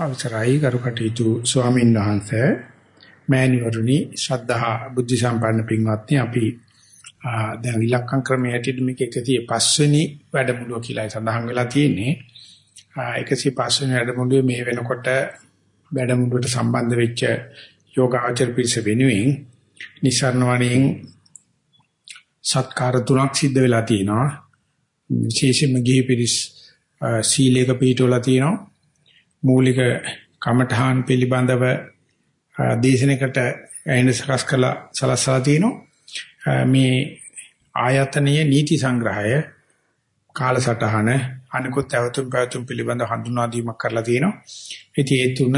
අවසරයි කරුකටීතු ස්වාමීන් වහන්සේ. මෑණිවරුනි ශ්‍රද්ධා බුද්ධ සම්පන්න පින්වත්නි අපි දැන් ඉලක්කම් ක්‍රමයේ හැටියට මේක 105 වෙනි වැඩමුළුව කියලා සඳහන් වෙලා තියෙන්නේ. 105 වෙනි වැඩමුළුවේ මේ වෙනකොට වැඩමුළුවට සම්බන්ධ වෙච්ච යෝගාචර පිරිස වෙනුවෙන් නිසරණවණින් සත්කාර තුනක් සිද්ධ වෙලා තියෙනවා. විශේෂයෙන්ම ගිහි පිරිස් සීලයක පිළිටවලා තියෙනවා. මූලික කමඨහන් පිළිබඳව දේශනයකට ඇයින සකස් කළා සලස්සලා තිනවා මේ ආයතනීය නීති සංග්‍රහය කාලසටහන අනිකුත් ඇවතුම් පැවතුම් පිළිබඳ හඳුනා දීමක් කරලා තියෙනවා. ඉතින් ඒ තුන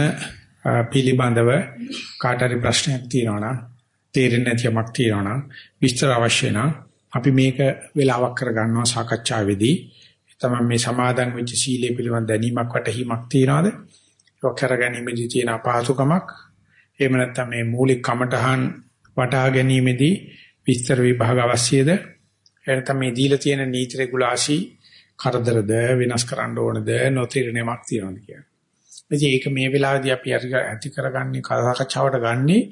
පිළිබඳව කාට හරි ප්‍රශ්නයක් තියෙනවා නම් තේරෙන්නේ නැති යමක් තියෙනවා නම් විස්තර අවශ්‍ය නම් අපි මේක වෙලාවක් කරගන්නවා සාකච්ඡාවේදී තමයි මේ සමාදන් වෙච්ච සීලය පිළිබඳ දැනීමක් වටහීමක් තියනවාද? ඒක කරගැනීමේදී තියෙන අපහසුකමක් එහෙම නැත්නම් මේ මූලික කමටහන් වටහා ගැනීමේදී විස්තර විභාග අවශ්‍යද? එහෙනම් මේ දීලා තියෙන නීති රෙගුලාසි කරදරද වෙනස් කරන්න ඕනද නොතිරණයක් තියනවාද කියන්නේ. ඉතින් ඒක මේ වෙලාවේදී අපි ඇති කරගන්නේ කතාකච්ඡාවට ගන්නේ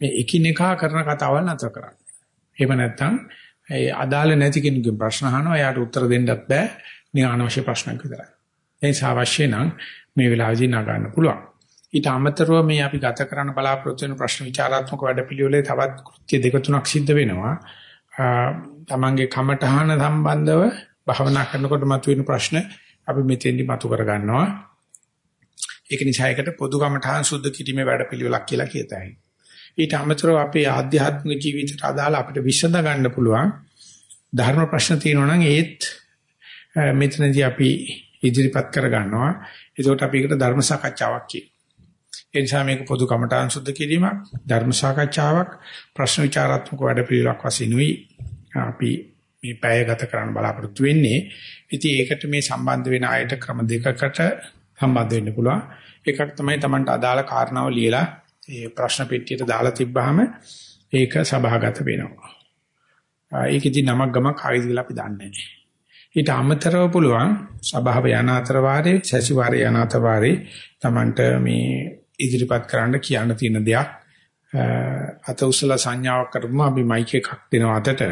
මේ එකිනෙකා කරන කතාවල් නතර කරන්න. එහෙම නැත්නම් ඒ අදාළ නැති කෙනෙකුගේ ප්‍රශ්න අහනවා එයාට උත්තර දෙන්නත් බෑ. නිකන් අනවශ්‍ය ප්‍රශ්නක් විතරයි. ඒ නිසා අවශ්‍ය නම් මේ වෙලාවේදී නගන්න පුළුවන්. ඊට අමතරව මේ අපි ගත කරන්න බලාපොරොත්තු වෙන ප්‍රශ්න විචාරාත්මක වැඩපිළිවෙලේ තවත් කෘත්‍ය දෙක තුනක් සිද්ධ වෙනවා. තමන්ගේ කමඨහන සම්බන්ධව භවනා කරනකොට මතුවෙන ප්‍රශ්න අපි මෙතෙන්දි මතු කර ගන්නවා. ඒක නිසා ඒකට පොදු කමඨහන් සුද්ධ කිරීමේ වැඩපිළිවෙලක් කියලා කියතයි. ඊට අමතරව අපේ ආධ්‍යාත්මික ජීවිතයට අදාළ අපිට විසඳ ගන්න පුළුවන් ධර්ම ප්‍රශ්න තියෙනවා නම් ඒත් මෙතනදී අපි ඉදිරිපත් කර ගන්නවා. ඒකට අපි ඒකට ධර්ම සාකච්ඡාවක් කියනවා. ඒ නිසා මේක පොදු කමඨාන් සුද්ධ කිරීමක්, ධර්ම සාකච්ඡාවක්, ප්‍රශ්න විචාරාත්මක වැඩපිළිවෙලක් වශයෙන් උයි අපි මේ පැය ගත කරන්න බලාපොරොත්තු වෙන්නේ. ඉතින් ඒකට මේ සම්බන්ධ වෙන අයට ක්‍රම දෙකකට සම්බන්ධ වෙන්න පුළුවන්. එකක් තමයි Tamanට අදාළ කාරණාව ලියලා ඒ ප්‍රශ්න පෙට්ටියට දාලා තිබ්බහම ඒක සභාගත වෙනවා. ඒකෙදි නමක් ගමක් ආයිද කියලා අපි දන්නේ නැහැ. ඊට අමතරව පුළුවන් සභාව යන අතර වාරේ සැසිවාරේ යන අතර වාරේ Tamanට මේ ඉදිරිපත් කරන්න කියන්න තියෙන දෙයක්. අත උසලා සංඥාවක් කරපුවම අපි මයික් එකක් දෙනවා අතට.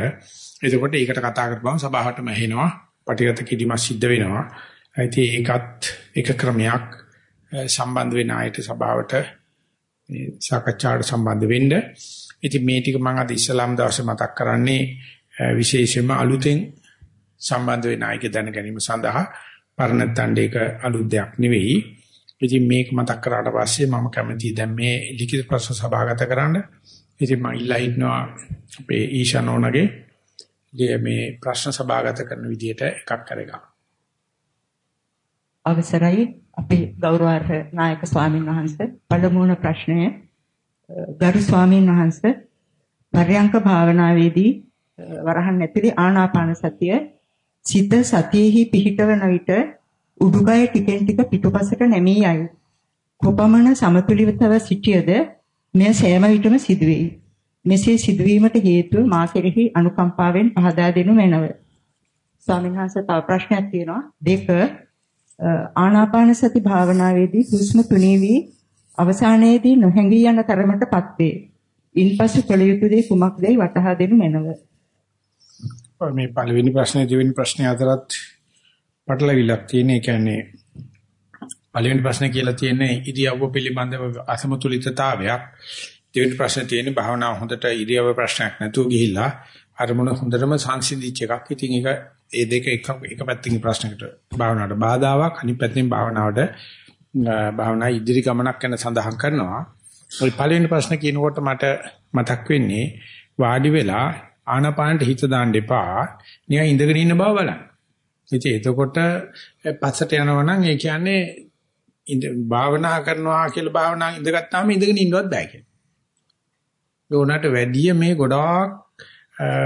එතකොට ඒකට කතා කරපුවම සභාවටම ඇහෙනවා. පටිගත කිරීමක් සිද්ධ වෙනවා. ඉතින් ඒකත් එක ක්‍රමයක් සම්බන්ධ වෙන අයට සභාවට මේ සාකච්ඡාවට සම්බන්ධ වෙන්න. ඉතින් මේ ටික මම අද ඉස්ලාම් දවසේ මතක් කරන්නේ විශේෂයෙන්ම අලුතෙන් සම්බන්ධ වෙන අයගේ දැන ගැනීම සඳහා පරණත්තණ්ඩ ඒක අලුත් දෙයක් නෙවෙයි. ඉතින් මේක මතක් කරාට පස්සේ මම කැමතියි දැන් මේ ලිඛිත ප්‍රශ්න සභාගත කරන්න. ඉතින් මම ඉල්ලා හිටනවා අපේ ඊශානෝනගේ මේ ප්‍රශ්න සභාගත කරන විදිහට එකක් කරගන්න. අවසරයි අපේ ගෞරවාර්හ නායක ස්වාමින් වහන්සේ පළමුවන ප්‍රශ්නය ගරු ස්වාමින් වහන්සේ පර්යංක භාවනාවේදී වරහන් ඇතුලේ ආනාපාන සතිය සිත සතියෙහි පිහිටවන විට උඩුකය ටිකෙන් ටික පිටුපසට නැමී යයි. කොපමණ සමතුලිතව සිටියද මෙය සෑම විටම සිදුවේයි. මෙසේ සිදුවීමට හේතුව මා කෙරෙහි අනුකම්පාවෙන් පහදා දෙනු මැනව. ස්වාමීන් වහන්සේ තව ප්‍රශ්නයක් තියෙනවා. දෙක ආනාපාන සති භාවනාවේදී හුස්ම තුනී වී අවසානයේදී නොහැඟී යන තරමටපත් වේ. ඉන්පසු කළ යුතු දේ කුමක්දයි වටහා දෙනු මැනව. මේ පළවෙනි ප්‍රශ්නේ දෙවෙනි ප්‍රශ්නේ අතරත් පටලවිලක් තියෙන. ඒ කියන්නේ පළවෙනි ප්‍රශ්නේ කියලා තියෙන්නේ ඉරියව්ව පිළිබඳව අසමතුලිතතාවයක්. දෙවෙනි ප්‍රශ්නේ තියෙන්නේ භාවනාව හොඳට ඉරියව්ව ප්‍රශ්නයක් නැතුව ගිහිල්ලා අරමුණ හොඳටම සංසිඳිච්ච එකක්. ඉතින් ඒක ඒ දෙක එක එක පැත්තකින් ප්‍රශ්නකට භාවනාවට බාධාවක් අනිත් පැත්තෙන් භාවනාවට භාවනා ඉදිරි ගමනක් ගැන සඳහන් කරනවා. ওই පළවෙනි ප්‍රශ්න කියනකොට මට මතක් වෙන්නේ වාඩි වෙලා ආනාපානට හිත දාන්න එපා. නිකන් ඉඳගෙන ඉන්න බව බලන්න. ඉතින් එතකොට පස්සට යනවා නම් ඒ කියන්නේ ඉඳ භාවනා කරනවා කියලා භාවනා ඉඳගත්තාම ඉඳගෙන ඉන්නවත් බෑ කියන්නේ. ඒකට වැඩිය මේ ගොඩාක්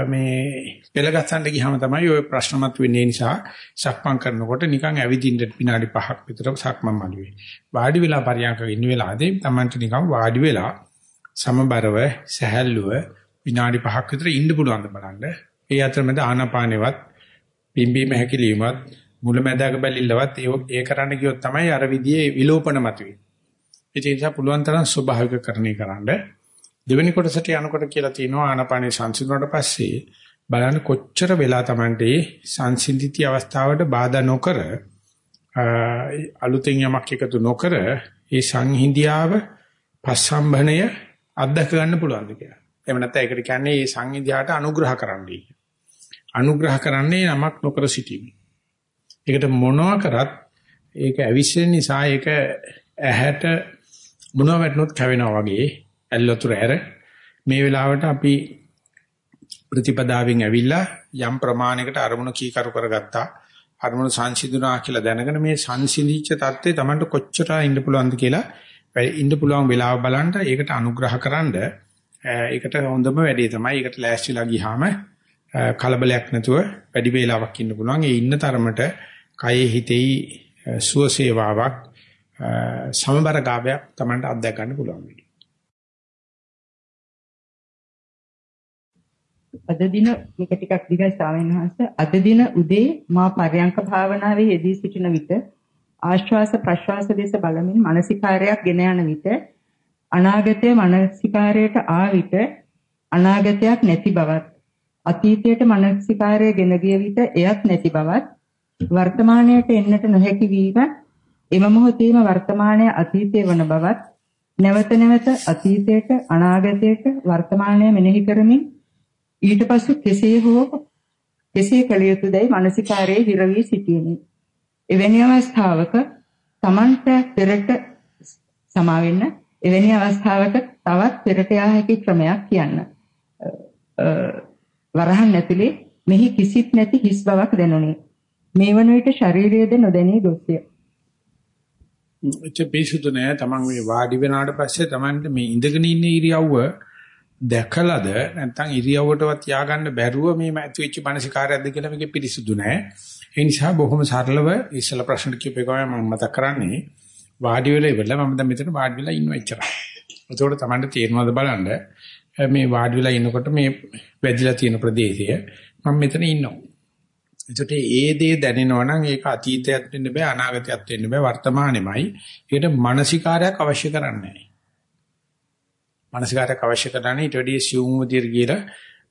මේ පෙළගස්සන්න ගියාම තමයි ওই ප්‍රශ්න මතුවෙන්නේ නිසා සක්මන් කරනකොට නිකන් ඇවිදින්න විනාඩි 5ක් විතර සක්මන් මළුවේ. වාඩි වෙලා පරියන්ක ඉන්න වෙලාවදී Tamanට නිකන් වාඩි වෙලා සමබරව සහැල්ලුව විනාඩි 5ක් විතර ඉන්න පුළුවන් බලන්න. ඒ අතරමැද ආනාපානෙවත් පිම්බීම හැකිලීමත් මුලැමැදාක බැලිල්ලවත් ඒ කරන්න ගියොත් තමයි අර විදිහේ විලෝපන මතුවේ. ඒ නිසා පුළුවන් තරම් ස්වභාවිකකරණය කරන්න. දෙවෙනි කොටසට යනකොට කියලා තියෙනවා ආනාපානේ සංසිඳුණාට පස්සේ බලන්න කොච්චර වෙලා Tamante සංසිඳිති අවස්ථාවට බාධා නොකර අලුතෙන් යමක් එකතු නොකර ඒ සංහිඳියාව පස්සම්භණය අත්දක ගන්න පුළුවන්ද කියලා. එහෙම නැත්නම් ඒකට කියන්නේ මේ සංහිඳියාට අනුග්‍රහ කරන්නයි. අනුග්‍රහ කරන්නේ නමක් නොකර සිටීම. ඒකට මොනවා කරත් ඒක ඇවිස්සෙන නිසා ඒක ඇහැට මොනවා වැටුනොත් කැවෙනවා වගේ ඇල්ලතුර ඇර මේ වෙලාවට අපි ප්‍රතිපදාවෙන් ඇවිල්ලා යම් ප්‍රමාණයකට අරමුණ කීකරු කරගත්තා අරමුණ සංසිඳුණා කියලා දැනගෙන මේ සංසිඳිච්ච தත්ත්වේ Tamanට කොච්චර ඉන්න පුළුවන්ද කියලා ඉන්න පුළුවන් වෙලාව බලන්න ඒකට අනුග්‍රහකරනද ඒකට හොඳම වැඩේ තමයි ඒකට ලෑස්තිලා ගියාම කලබලයක් නැතුව වැඩි වේලාවක් ඉන්න පුළුවන් ඒ ඉන්න තරමට කයේ හිතෙයි සුවසේවාවක් සමබර ගාවයක් Tamanට අත්දැක ගන්න පුළුවන් වෙයි. අද දින මේක ටිකක් දිගයි ස්වාමීන් වහන්සේ අද දින උදේ මා පර්යංක භාවනාවේ යෙදී සිටින විට ආශ්වාස ප්‍රශ්වාස දෙස බලමින් මානසිකාරයක් ගෙන යන විට අනාගතයේ මානසිකාරයට ආ විට අනාගතයක් නැති බවත් අතීතයට මානසිකාරය ගෙන ගිය විට එයත් නැති බවත් වර්තමානයට එන්නට නොහැකි වීම එම මොහොතේම වර්තමානයේ අතීතයේ වන බවත් නැවත නැවත අතීතයට අනාගතයට වර්තමානය මෙනෙහි කරමින් ඊට පසු කෙසේ හෝ කෙසේ කළ යුතුදයි මානසිකාරයේ හිර වී සිටිනේ. එවැනි අවස්ථාවක Tamanට පෙරට සමාවෙන්න එවැනි අවස්ථාවක තවත් පෙරට යා හැකි ක්‍රමයක් කියන්න. වරහන් ඇතුලේ මෙහි කිසිත් නැති හිස් බවක් දැනුනි. මේ වන විට ශරීරයේද නොදැනී ගොස්ය. එච්ච පිසුදු නෑ තමන් මේ වාඩි වෙනාට පස්සේ තමන්ට මේ ඉඳගෙන ඉන්න ඉරියව්ව දැකලාද නැත්නම් ඉරියව්වටවත් ය아가න්න බැරුව මේ ඇතිවෙච්ච මානසිකාරයක්ද කියලා මේකේ පිරිසුදු නැහැ. ඒ නිසා බොහොම සරලව ඉස්සලා ප්‍රශ්න කියපේකම මම මතක් කරන්නේ වාඩි වෙලා ඉවරලා මම දැන් මෙතන වාඩි වෙලා ඉන්නවා එච්චරයි. ඒකෝට Tamanට තේරෙනවද බලන්න මේ වාඩි වෙලා ඉන්නකොට මේ වැදිලා තියෙන ප්‍රදේශය මම මෙතන ඉන්නවා. එතකොට ඒ දේ දැනෙනවා නම් ඒක අතීතයක් වෙන්න බෑ අනාගතයක් වෙන්න බෑ වර්තමානෙමයි. ඒකට මානසිකාරයක් අවශ්‍ය කරන්නේ නැහැ. මානසිකාරයක් අවශ්‍ය කරන්නේ ඊට වැඩිය සියුම් විදියට කියලා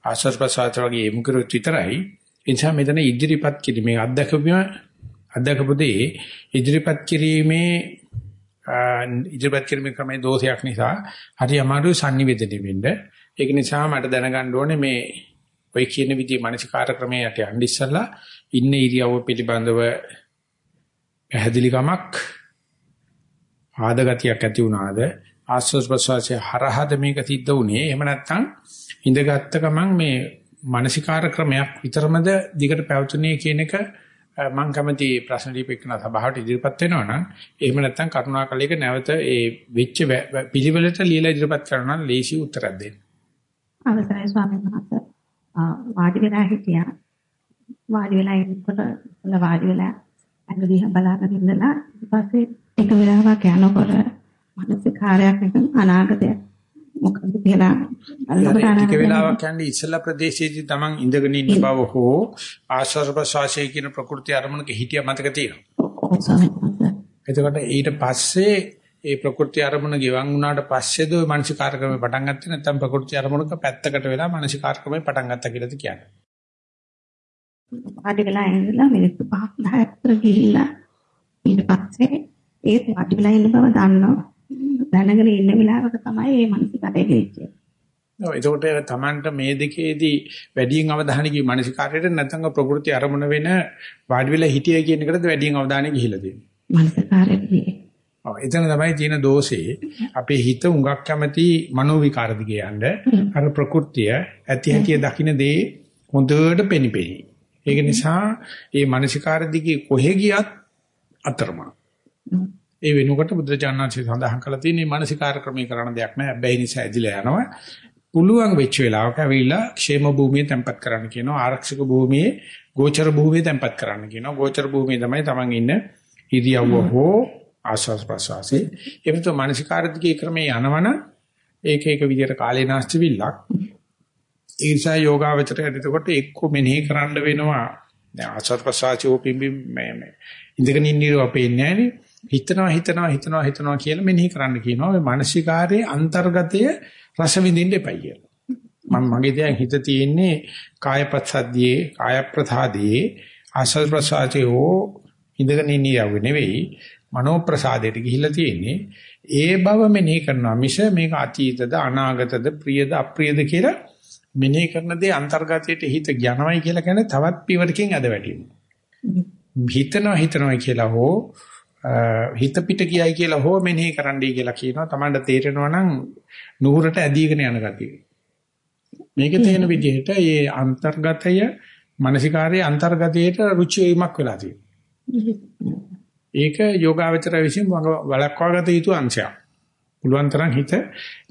ආස්වාද ප්‍රසආත වගේ එමු කරුත් විතරයි. ඒ නිසා මෙතන ඉදිරිපත් කිරීමේ අත්දැකීම අත්දැකපොදී ඉදිරිපත් කිරීමේ ඉදිරිපත් කිරීමේ ක්‍රමයේ දෝෂයක් නිසා හරි අමාරු sannivedana වෙන්න. ඒක නිසා මට දැනගන්න ඕනේ මේ ඔය කියන විදිහේ මානසිකාර ක්‍රමයට යන්න ඉස්සලා ඉන්න ඉරියව්ව පිළිබඳව පැහැදිලිකමක් ආදගතියක් ඇති වුණාද ආස්වාස් ප්‍රසවාසය හරහද මේක සිද්ධ වුණේ එහෙම නැත්නම් ඉඳගත්ත ගමන් මේ මානසිකාර ක්‍රමයක් විතරමද දිගට පැවතුනේ කියන එක මම කැමති ප්‍රශ්න දීපෙකන සභාවට ඉදිරිපත් වෙනවා නම් එහෙම නැත්නම් කරුණාකරලා නැවත ඒ වෙච්ච පිළිවෙලට ලියලා ඉදිරිපත් කරනවා නම් ලේසි උත්තරයක් දෙන්න. අවසරයි ස්වාමීන් වහන්සේ. වාඩි වෙලා හිටියා. වාඩි වෙලා ඉන්නකොට වාඩි වෙලා අන්න දිහා බලාගෙන ඉඳලා ඊට පස්සේ එක වෙලාවක් යනකොට මානසික කාර්යයක් නැත්නම් අනාගතයක් මොකද කියලා අල්ලගන්න ටික වෙලාවක් යන්නේ ඉස්සලා ප්‍රදේශයේදී තමන් ඉඳගෙන ඉන්න බව හෝ ආශ්වාසපශ්වාසයේ කියන ප්‍රകൃති අරමුණක හිටිය මතක තියෙනවා. එතකොට ඊට පස්සේ ඒ ප්‍රകൃති අරමුණ ගිවන් වුණාට පස්සේද ওই මානසික කාර්යක්‍රමේ පටන් ගත්තේ නැත්නම් ප්‍රകൃති අරමුණක පැත්තකට වෙලා මානසික කාර්යක්‍රමේ පටන් ගත්තා කියලාද කියන්නේ. පාඩි වෙලා ඉඳලා මිනිත්තු 5 10 අතර ගිහිල්ලා ඊට පස්සේ ඒත් පාඩි වෙලා ඉන්න බව දන්නවා. දැනගෙන ඉන්න වෙලාවක තමයි මේ මානසිකාරය ගෙච්චේ. ඔව් එතකොට තමන්ට මේ දෙකේදී වැඩියෙන් අවධානය ගියේ මානසිකාරයට නැත්නම් ප්‍රകൃති අරමුණ වෙන වාඩි වෙලා හිටිය කියන එකටද වැඩියෙන් අවධානය ගිහිලා තියෙන්නේ. මානසිකාරයේදී. ඔව් එතන තමයි තියෙන දෝෂේ අපේ හිත උඟක් කැමති මනෝ විකාර දිගේ යන්න අර ප්‍රകൃතිය ඇති හැටි දකින්න දේ හොඳට පෙනිපෙනි. ඒක නිසා මේ මානසිකාර දිගේ කොහෙ ගියත් අතරමං. ඒ වෙනුවට බුදුරජාණන්සේ සඳහන් කළා තියෙන්නේ මානසිකාර ක්‍රමී කරන දෙයක් නෑ. හැබැයි නිසා ඇදිලා යනවා. පුළුවන් වෙච්ච වෙලාවක ඇවිල්ලා ക്ഷേම භූමිය තැම්පත් කරන්න කියනවා. ආරක්ෂක භූමියේ ගෝචර භූමිය තැම්පත් කරන්න කියනවා. ගෝචර භූමිය තමයි Taman ඉන්න ඉරියව්ව හෝ ආස්වාස් ප්‍රසවාසී. එවිට මානසිකාර දිගේ ක්‍රමේ යනවන ඒක ඒක විදියට කාලේ නාස්ති විල්ලක්. ඒ නිසා යෝගාවචරයට එතකොට එක්ක මෙනෙහි කරන්න වෙනවා. දැන් ආස්වාස් ප්‍රසවාසී ඕ පිම්බි මේ ඉඳගෙන ඉන්න ඉරව පේන්නේ නැහනේ. හිතනවා හිතනවා හිතනවා හිතනවා කියලා මෙනෙහි කරන්න කියනවා. ඔය මානසිකාරයේ අන්තර්ගතය රස විඳින්න එපයි කියලා. මම මගේ දැන් හිත තියෙන්නේ කායපත්සද්දියේ කාය ප්‍රසාදයේ ආසල් ප්‍රසාදයේ ඉඳගෙන ඉන්නව නෙවෙයි මනෝ ප්‍රසාදයට ගිහිල්ලා තියෙන්නේ ඒ බව මෙනෙහි කරනවා මිස මේක අතීතද අනාගතද ප්‍රියද අප්‍රියද කියලා මෙනෙහි කරන දේ අන්තර්ගතයට හිත යනවයි කියලා කියන්නේ තවත් පියවරකින් ඇද වැටීම. හිතනවා හිතනවා කියලා හෝ හිත පිට ගියයි කියලා හෝ මෙනෙහි කරන්නයි කියලා කියනවා. Tamanට තේරෙනවා නම් නුහුරට ඇදීගෙන යන ගතිය. මේක තේන විදිහට මේ අන්තර්ගතය මානසිකාරයේ අන්තර්ගතයට රුචි වීමක් වෙලා තියෙනවා. ඒක යෝගාවචර විසින් වළක්වාගත යුතු අංශයක්. පුළුවන් තරම් හිත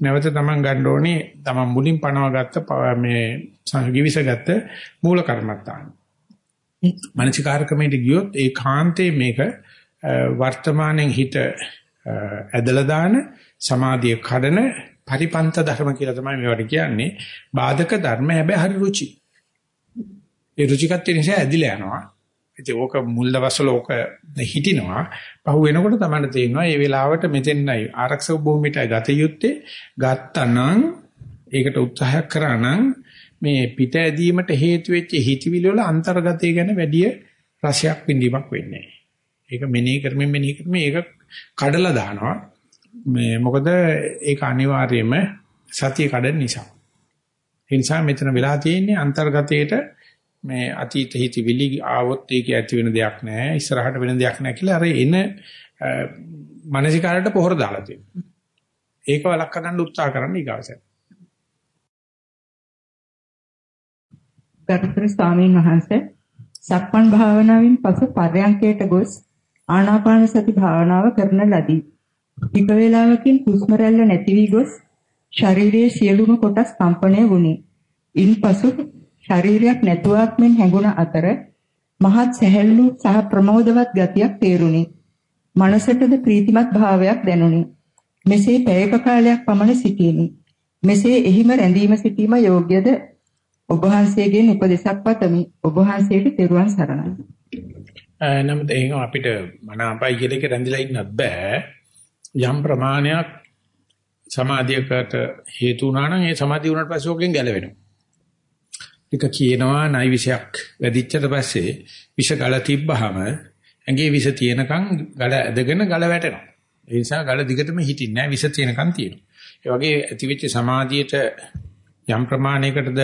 නැවත තමන් ගන්න ඕනේ තමන් මුලින් පනවගත්ත මේ සංගිවිසගත්ත මූල කර්මත්තාන. මානසිකාරකමේට ගියොත් ඒකාන්තේ මේක වර්තමානයේ හිත ඇදලා දාන සමාධිය කඩන පරිපන්ත ධර්ම කියලා තමයි මේවට කියන්නේ. බාධක ධර්ම හැබැයි හරි රුචි. ඒ රුචිකත්වය නිසා ඇදිලා යනවා. ඉතින් ඕක මුල් දවස්වල ඕක හිටිනවා. පහු වෙනකොට තමයි තේරෙනවා මේ වෙලාවට මෙතෙන්යි ආරක්ෂක භූමියටයි ගත යුත්තේ. ගත්තනම් ඒකට උත්සාහයක් කරා නම් මේ පිට ඇදීමට හේතු වෙච්ච හිතවිලි වල අන්තර්ගතය ගැන වැඩි රසයක් විඳීමක් වෙන්නේ ඒක මෙනෙහි කරමින් මෙනෙහි කරමින් ඒක කඩලා දානවා. මේ මොකද ඒක අනිවාර්යයෙන්ම සතිය කඩන නිසා. ඒ නිසා මෙතන වෙලා තියෙන්නේ අන්තර්ගතයේට මේ අතීත හිතවිලි ආවොත් ඒක ඇති වෙන දෙයක් නෑ ඉස්සරහට වෙන දෙයක් නෑ කියලා අර එන මානසිකාරයට පොහොර දාලා තියෙනවා. ඒක වළක්ව ගන්න උත්සාහ කරන්න ඊගාවසෙන්. ගරුතර ස්වාමීන් වහන්සේ සක්මන් භාවනාවෙන් පසු පර්යංකයට ගොස් ආනාපාන සති භාවනාව කරන ලදී. ටික වේලාවකින් හුස්ම රැල්ල නැති වී ගොස් ශරීරයේ සියලුම කොටස් කම්පණය වුණේ. ඉන්පසු ශරීරයක් නැතුවක් මෙන් හැඟුණ අතර මහත් සැහැල්ලු සහ ප්‍රමෝදවත් ගතියක් තේරුණි. මනසටද ප්‍රීතිමත් භාවයක් දැනුනි. මෙසේ පැයක කාලයක් පමණ සිටියෙමි. මෙසේ එහිම රැඳීම සිටීම යෝග්‍යද ඔබ වහන්සේගෙන් උපදෙසක් පතමි. ඔබ වහන්සේට තෙරුවන් සරණයි. නමුත් එහෙනම් අපිට මනාපයි කියලා එක රැඳිලා ඉන්නත් බෑ. යම් ප්‍රමාණයක් සමාධියකට හේතු වුණා නම් ඒ සමාධිය වුණාට පස්සේ ඕකෙන් ගැලවෙනවා. එක කියනවා නයි විෂයක් වැඩිච්චට පස්සේ විෂ ගල තිබ්බහම ඇඟේ විෂ තියෙනකන් ගල ඇදගෙන ගල වැටෙනවා. ඒ නිසා ගල දිගටම හිටින්නේ නැහැ විෂ තියෙනකන් තියෙනවා. ඒ වගේ ඇතිවෙච්ච සමාධියට යම් ප්‍රමාණයකටද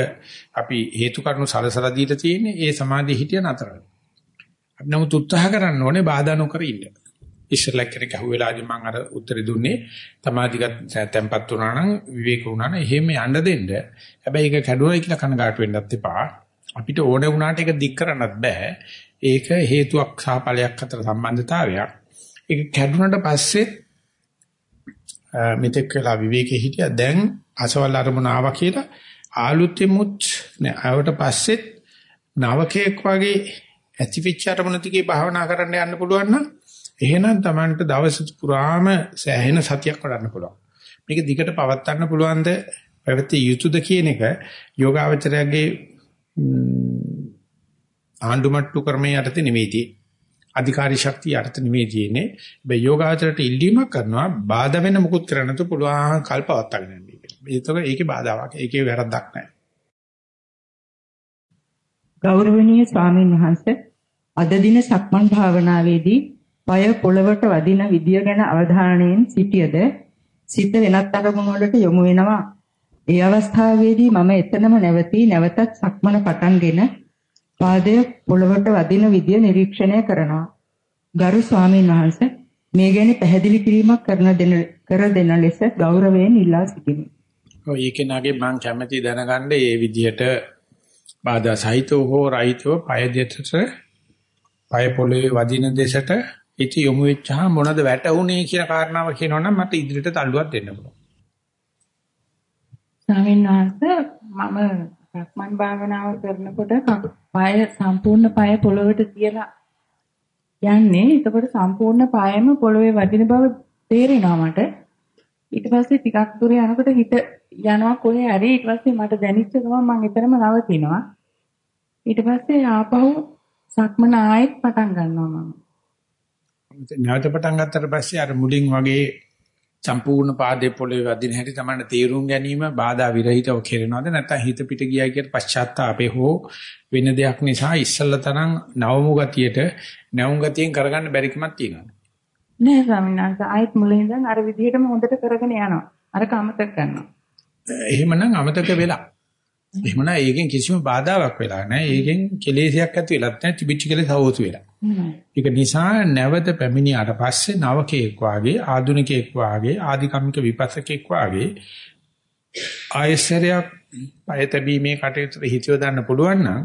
අපි හේතු කාරණු සලසලා දීලා තියෙන්නේ ඒ සමාධිය හිටිය නතරයි. අපි නමුත් උත්සාහ කරන්න ඕනේ බාධා නොකර ඉන්න. ඉස්සරලා කෙනෙක් අහුවෙලාදී මම අර උත්තර දුන්නේ තමාදිගත් තැම්පත් වුණා නම් විවේක වුණා නම් එහෙම යන්න දෙන්න. හැබැයි ඒක කැඩුවයි කියලා කනගාටු වෙන්නත් එපා. අපිට ඕනේ වුණාට ඒක දික් කරන්නත් බෑ. ඒක හේතුවක් සහ ඵලයක් අතර සම්බන්ධතාවයක්. ඒක කැඩුනට පස්සේ මෙතෙක් වෙලා විවේකේ හිටියා දැන් අසවල් අරමුණ ආවා කියලා ආලුතෙමුත් නෑ ආවට පස්සෙත් නවකයක් වගේ ඇතිවිච් අරමුණ තිගේ භාවනා කරන්න යන්න පුළුවන් නම් එහෙනම් Tamanට දවස පුරාම සෑහෙන සතියක් වඩන්න පුළුවන්. මේක දිගට පවත්වන්න පුළුවන්ද පැවතිය යුතුද කියන එක යෝගාවචරයගේ ආණ්ඩුමට්ටු ක්‍රමයේ යටතේ නෙවෙයි අධිකාරී ශක්තිය යටතේ නෙවෙයි තියෙන්නේ. මේ යෝගාවචරයට ඉල්ලීමක් කරනවා බාධා වෙන මුකුත් කරන්න තු පුළුවන් කල්පවත්තගෙන යන්නේ කියලා. ඒක ඒකේ බාධාවක්. ඒකේ වැරද්දක් නැහැ. ගෞරවනීය ස්වාමීන් වහන්සේ අද දින සක්මන් භාවනාවේදී পায় පොළවට වදින විදිය ගැන අවධානයෙන් සිටියද සිත වෙනත් අරමුණු වලට යොමු වෙනවා. ඒ අවස්ථාවේදී මම එතනම නැවතී නැවතත් සක්මන පටන්ගෙන පාදය පොළවට වදින විදිය නිරීක්ෂණය කරනවා. ගරු ස්වාමීන් වහන්සේ මේ ගැන පැහැදිලි කිරීමක් කරන දෙන කර දෙන ලෙස ගෞරවයෙන් ඉල්ලා සිටිමි. ඔය ඒකෙනාගේ මම කැමැති දැනගන්න මේ විදිහට බාධා සහිතව හෝ රහිතව පය දෙතට පය පොළවේ වදින දෙසට ඉති යොමු වෙච්චහම මොනවද වැටුනේ කියන කාරණාව කියනවනම් මට ඉදිරියට තල්ලුවක් දෙන්න පුළුවන්. ස්වාමීන් වහන්සේ මම සක්මන් භාවනාව කරනකොට පාය සම්පූර්ණ පාය පොළොවට තියලා යන්නේ. එතකොට සම්පූර්ණ පායම පොළොවේ වදින බව තේරෙනවා මට. ඊට පස්සේ ටිකක් දුර යනකොට හිත යනවා කොහේ හරි ඊට පස්සේ මට දැනෙච්ච ගමන් මම එතරම් නවතිනවා. ඊට පස්සේ ආපහු සක්මන ආයෙත් පටන් ගන්නවා මම. නැවත පටන් ගත්තට පස්සේ අර මුලින් වගේ සම්පූර්ණ පාදේ පොළවේ වදින හැටි තමයි තේරුම් ගැනීම බාධා විරහිතව කෙරෙනවද නැත්නම් හිත පිට ගියයි කියන පශ්චාත්තාපේ හෝ වෙන දෙයක් නිසා ඉස්සල්ලා තරම් නවමු ගතියට නැවුම් ගතියෙන් කරගන්න බැරි කමක් තියෙනවා. නෑ ස්වාමීන් වහන්සේ ආයෙත් මුලින් ඉඳන් අර විදිහටම හොඳට කරගෙන යනවා. අර කමතක් කරනවා. එහෙමනම් අමතක වෙලා. එහෙමනම් ඒකෙන් කිසිම බාධාවක් වෙලා නැහැ. ඒකෙන් කෙලෙසයක් ඇති වෙලත් නැහැ. තිබිච්ච කෙලෙස හවුතු වෙලා. ඒක නිසා නැවත පැමිණියාට පස්සේ නවකෙක් වාගේ ආධුනිකයෙක් වාගේ ආධිකම්මික විපස්සකෙක් වාගේ ආයසරයක් පයතබීමේ කටයුතු හිතියෝ දාන්න පුළුවන් නම්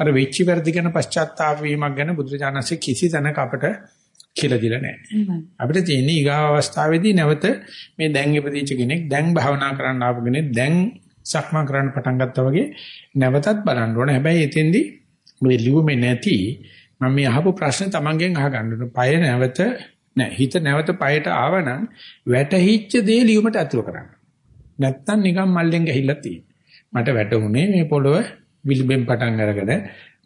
අර වෙච්ච වැරදි ගැන පශ්චාත්තාප වීමක් ගැන බුදුරජාණන්සේ කිසි තැනක අපට කියලා දිලා නැහැ. අපිට තියෙන්නේ ඊගාව අවස්ථාවේදී නැවත මේ දැන් ඉපදිච්ච කෙනෙක් දැන් භාවනා කරන්න ආපු කෙනෙක් දැන් සක්මන් කරන්න පටන් ගත්තා වගේ නැවතත් බලන්න ඕනේ. හැබැයි එතෙන්දී මේ ලියුමේ නැති මම මේ අහපු ප්‍රශ්නේ Tamanගෙන් අහගන්න ඕනේ. පය නැවත නෑ හිත නැවත පයට ආවනම් වැටහිච්ච දේ ලියුමට අතුරු කරන්න. නැත්තම් නිකන් මල්ලෙන් ගහිල්ලා තියෙන්නේ. මට වැටුනේ මේ පොළව විලිබෙන් පටන් අරගෙන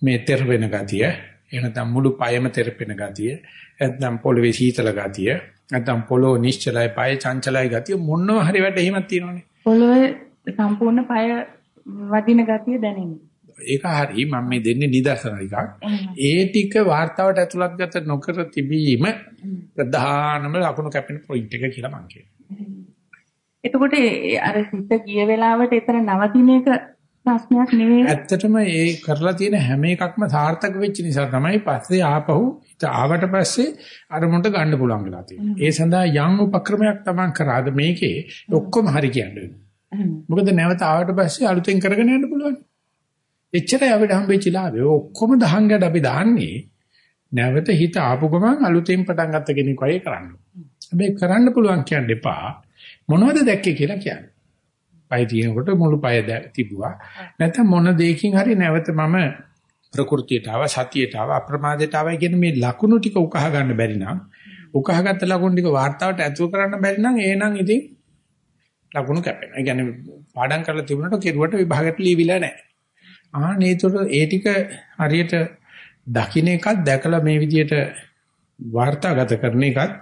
මේ තෙරවෙන ගතිය එහෙනම් මුළු පයම තෙරපෙන ගතිය නැත්නම් පොළවේ සීතල ගතිය නැත්නම් පොළොව නිශ්චලයි පය චංචලයි ගතිය මොනවා හරි වැටීමක් තියෙනවනේ පොළොවේ සම්පූර්ණ পায় වදින ගතිය දැනෙනවා. ඒක හරි මම මේ දෙන්නේ නිදර්ශන එකක්. ඒ ටික වார்த்தාවට ඇතුළත් ගත නොකර තිබීම ප්‍රධානම ලකුණු කැපෙන පොයින්ට් එක කියලා මම එතකොට අර සිත ගිය වෙලාවට එතන නවතින එක ප්‍රශ්නයක් නෙවෙයි. ඇත්තටම ඒ කරලා තියෙන හැම එකක්ම සාර්ථක වෙච්ච නිසා තමයි පස්සේ ආපහු ඉත ආවට පස්සේ අරමුණට ගන්න පුළුවන් වෙලා තියෙන්නේ. ඒ සඳහා යම් උපක්‍රමයක් තමයි කරාද මේකේ ඔක්කොම හරි කියන්නේ. මොකද නැවත ආවට පස්සේ අලුතෙන් කරගෙන යන්න පුළුවන්. එච්චරයි අපිට හම්බෙච්ච ලාභය. ඔක්කොම දහංගඩ අපි දාන්නේ නැවත හිත ආපු ගමන් අලුතෙන් පටන් ගත්ත කෙනෙක් වගේ කරන්න. හැබැයි කරන්න පුළුවන් කියන්න එපා. මොනවද දැක්කේ කියලා කියන්නේ. පය තියෙනකොට මුළු පය තිබුවා. නැත්නම් මොන දෙයකින් හරි නැවත මම ප්‍රകൃතියට ආව සතියට ආව අප්‍රමාදයට ආවයි කියන මේ ලකුණු ටික උකහා ගන්න බැරි නම් උකහාගත්ත ලකුණු ටික වාර්තාවට ඇතුල් කරන්න බැරි නම් එහෙනම් ඉතින් ලකුණු කැපෙනවා. ඒ කියන්නේ පාඩම් කරලා තිබුණාට කෙරුවට විභාගයට ලියවිලා නැහැ. ආනේතර ඒ ටික හරියට දකින්න එකක් දැකලා මේ විදියට වාර්තාගත කරන එකත්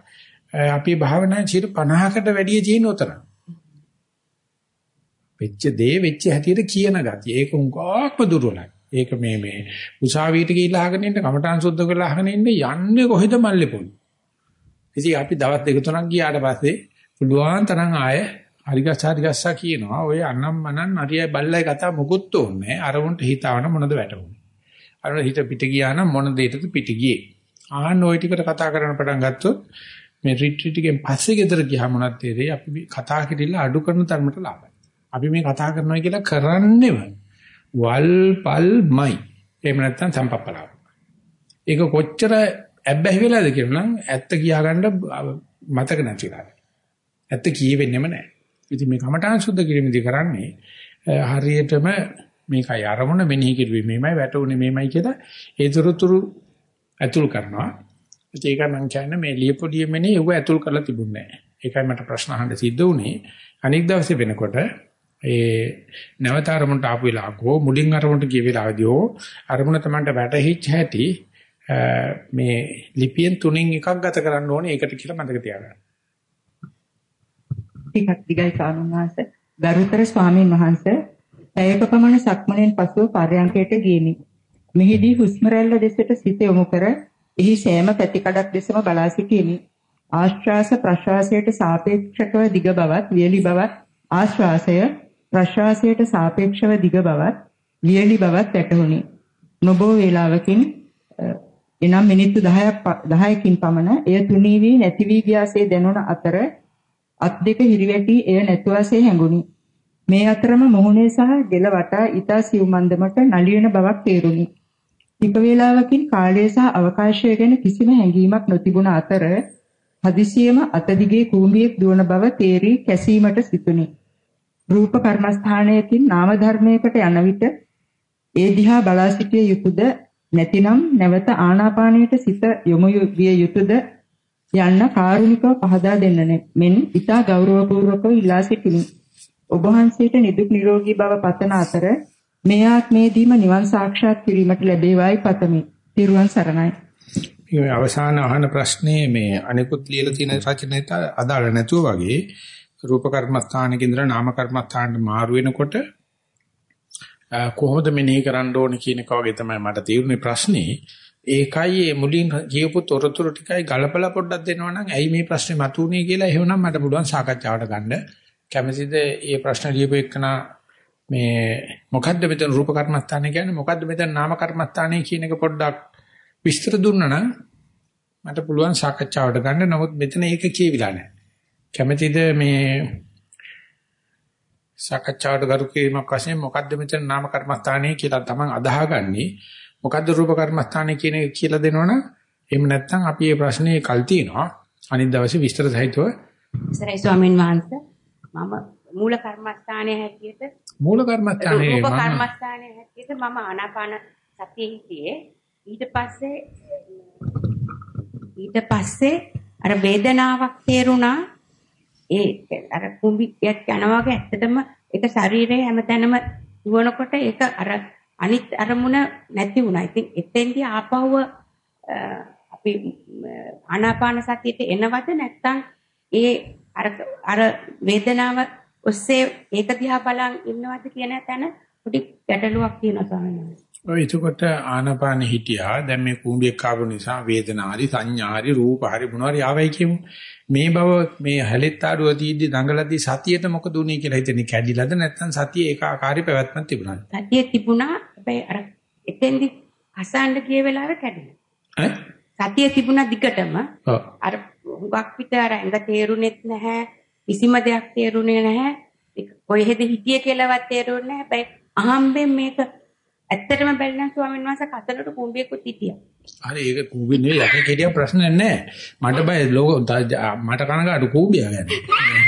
අපි භාවනාවේ 50කට වැඩිය තියෙන උතන. වෙච්ච දේ වෙච්ච හැටියට කියන ගතිය. ඒක උංගාක්ම දුර්වලයි. ඒක මේ මේ උසාවියට ගිහිල්ලා අහගෙන ඉන්න කමඨාන් සුද්ධ කරලා අහගෙන ඉන්න යන්නේ කොහෙද මල්ලේ පොල්. ඉතින් අපි දවස් දෙක තුනක් ගියාට පස්සේ පුළුවන් තරම් ආයේ හරිගස්සා හරිගස්සා කියනවා. ඔය අනම් මනන් අරියයි බල්ලයි කතා මොකුත් ඕනේ අරමුන්ට හිතාවන මොනද වැටුනේ අර හිත පිට ගියා නම් මොන දෙයකටද පිට ගියේ? ආන්න ওই ටිකට කතා කරන්න පටන් ගත්තොත් මේ රිට්‍රීට් එකෙන් පස්සේ ගෙදර ගියාම මොනවද තේරෙයි අපි කතා කිරිල්ල අඩු කරන තරමට ලාභයි. අපි මේ කතා කරනවා කියලා කරන්නේම වල්පල්මයි එහෙම නැත්නම් සම්පප්පලාව ඒක කොච්චර ඇබ්බැහි වෙලාද කියනනම් ඇත්ත කියාගන්න මතක නැතිලා ඇත්ත කියවෙන්නෙම නැහැ. ඉතින් මේ කමඨාන් සුද්ධ කිරීමේදී කරන්නේ හරියටම මේකයි අරමුණ මෙනෙහි කිරුවේ මේමයි වැටුනේ මේමයි කියලා ඒතරතුරු ඇතුල් කරනවා. ඒක මම කියන්නේ මේ ලියපොඩියෙමනේ ඌ ඇතුල් කරලා තිබුණේ නැහැ. ඒකයි මට ප්‍රශ්න අහන්න සිද්ධ වුණේ. අනිත් දවසේ වෙනකොට ඒ නැවත අරමුණට ආපු වෙලාවකෝ මුලින් අරමුණට ගිය වෙලාවදී ඕ අරමුණ Tamanට වැටහිච්ච හැටි මේ ලිපියෙන් තුනෙන් එකක් ගත කරන්න ඕනේ ඒකට කියලා මතක තියාගන්න. ටිකක් දිගයි සානුන්වහන්ස ගරුතර ස්වාමීන් වහන්සේ පැයක පමණ සක්මණෙන් පසුව පර්යංකයට ගියමි. මෙහිදී හුස්ම රැල්ල දෙසට සිත යොමු කර එහි සෑම පැතිකඩක් දෙසම බලා සිටියෙමි. ආශ්වාස ප්‍රශ්වාසයට සාපේක්ෂව දිග බවත් වියලි බවත් ආශ්වාසය ප්‍රශ්වාසයට සාපේක්ෂව දිග බවත් වියලි බවත් වැටහුණි. නොබෝ වේලාවකින් එනම් මිනිත්තු 10ක් 10කින් පමණ එය තුනී වී නැති වී ගියාසේ දැනුණ අතර අත් දෙක හිරිවැටි එය නැතුවසේ හැඟුනි. මේ අතරම මොහොනේ සහ ගෙල වටා ඊතා සිව්මන්දමට නලියන බවක් තේරුණි. ටික වේලාවකින් කාලය සහ අවකාශය ගැන කිසිම හැඟීමක් නොතිබුණ අතර හදිසියෙම අත දිගේ කූඹියක් දුවන බව තේරී කැසීමට සිතුනි. රූප කර්මස්ථානයකින් නාම ධර්මයකට යන විට ඒ දිහා බලා සිටිය යුතුයද නැතිනම් නැවත ආනාපානයට සිත යොමු විය යුතුයද යන්න කාරුණිකව පහදා දෙන්න මෙන් ඉතා ගෞරවපූර්වකව ඉල්ලා සිටිමි. ඔබ වහන්සේට නිදුක් නිරෝගී බව පතන අතර මේ ආත්මයේදීම නිවන් සාක්ෂාත් කිරීමට ලැබේවායි පතමි. තිරුවන් සරණයි. මේ අවසාන අහන ප්‍රශ්නේ මේ අනිකුත් ලියලා තියෙන රචනෙට අදාළ නැතුව වගේ රූප කර්මස්ථානක ඉඳලා නාම කර්මස්ථානට මාරු වෙනකොට කොහොමද මෙනෙහි කරන්න ඕනේ කියන එක වගේ තමයි මට තීරණේ ප්‍රශ්නේ. ඒකයි මේ මුලින් කියපු තොරතුරු ටිකයි ගලපලා පොඩ්ඩක් දෙනවනම් ඇයි මේ ප්‍රශ්නේ මතුනේ කියලා එහෙනම් මට පුළුවන් සාකච්ඡාවට ගන්න. කැමැතිද මේ ප්‍රශ්න ලියපු එකන මේ මොකද්ද මෙතන රූප කර්මස්ථානය කියන්නේ මොකද්ද මෙතන නාම කර්මස්ථානය කියන එක පොඩ්ඩක් විස්තර දුන්නා නම් මට පුළුවන් සාකච්ඡාවට ගන්න. නමුත් මෙතන ඒක කියවිලා නැහැ. කැමැතිද මේ සාකච්ඡාවට ගරු කිරීමක් වශයෙන් මොකද්ද මෙතන නාම කර්මස්ථානය කියලා තමන් අදාහගන්නේ මොකද්ද රූප කර්මස්ථානය කියන එක කියලා දෙනවනම් එහෙම නැත්නම් අපි මේ ප්‍රශ්නේ කල් තියනවා. අනිත් දවසේ විස්තර සහිතව. ඉස්සරයි ස්වාමීන් වහන්සේ මම මූල කර්මස්ථානයේ හැටියට මූල කර්මස්ථානයේ රූප කර්මස්ථානයේ හැටියට මම ආනාපාන සතියේ හිටියේ. ඊට පස්සේ ඊට පස්සේ අර වේදනාවක් තේරුණා. ඒ අර කුඹියක් යනවා වගේ ඇත්තටම ඒක ශරීරයේ හැමතැනම දුවනකොට ඒක අර අනිත් අරමුණ නැති වුණා. ඉතින් එතෙන්දී ආපහුව අපි ආනාපාන සතියට එනවද නැත්නම් ඒ අර අර වේදනාව ඔස්සේ ඒක දිහා බලන් ඉන්නවද කියන තැන පොඩි ගැටලුවක් තියෙනවා ස්වාමීන් වහන්සේ. ඔය එතකොට ආනාපාන හිටියා. දැන් මේ කුඹියක් ආපු නිසා වේදනාරි සංඥාරි රූපහරි මොනවාරි ආවයි කියමු. මේ බව මේ හැලෙත්තාඩුව තීද්දි දඟලද්දි සතියට මොකද උනේ කියලා හිතන්නේ? කැඩිලාද නැත්නම් සතිය ඒකාකාරී පැවැත්මක් තිබුණාද? සතිය තිබුණා. හැබැයි අර එතෙන්දි අසන්න ගිය වෙලාවෙ කැඩුණා. ඈ? සතිය තිබුණා දිගටම. අර හුඟක් පිට අර ඇඟ තේරුනේත් නැහැ. කිසිම දෙයක් තේරුනේ නැහැ. කොහෙද හිටියේ කියලාවත් තේරුන්නේ නැහැ. හැබැයි අහම්බෙන් මේක ඇත්තටම බැලුනම් ස්වාමීන් වහන්සේ කතලට කුඹියකුත් හිටියා. හරි ඒක කුඹි නෙවෙයි යකේ කෙටිය ප්‍රශ්න නැහැ. මට බය ලෝක මට කනගාටු කුඹිය ගැන.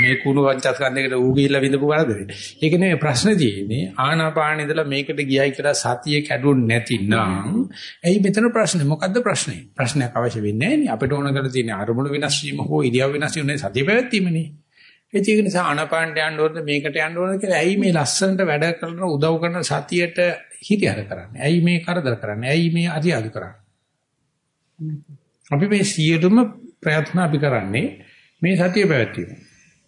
මේ කුණු වංචස්කන්ධයකට ඌ ගිහිල්ලා විඳපු වරදනේ. ඒක නෙවෙයි ප්‍රශ්නේ තියෙන්නේ ආනාපාන ඉඳලා මේකට ගියයි කියලා සතිය කැඩුන්නේ නැතිනම් ඇයි මෙතන ප්‍රශ්නේ? මොකද්ද ප්‍රශ්නේ? ප්‍රශ්නයක් අවශ්‍ය වෙන්නේ නැහැ නේ. අපිට ඕන කරලා තියෙන්නේ අරමුණු වෙනස් වීම හෝ ඉරියව් වෙනස් වීම නේ සතිය පැවැත්වීමනේ. ඒක නිසා ආනාපානට යන්න ඕනද මේකට යන්න ඕනද කියලා ඇයි මේ ලස්සනට වැඩ කරන උදව් කරන සතියට හිරියර කරන්නේ? ඇයි මේ කරදර කරන්නේ? ඇයි මේ අධියාදු කරන්නේ? අපි මේ සියලුම ප්‍රයත්න අපි කරන්නේ මේ සතිය පැවැත්වීම.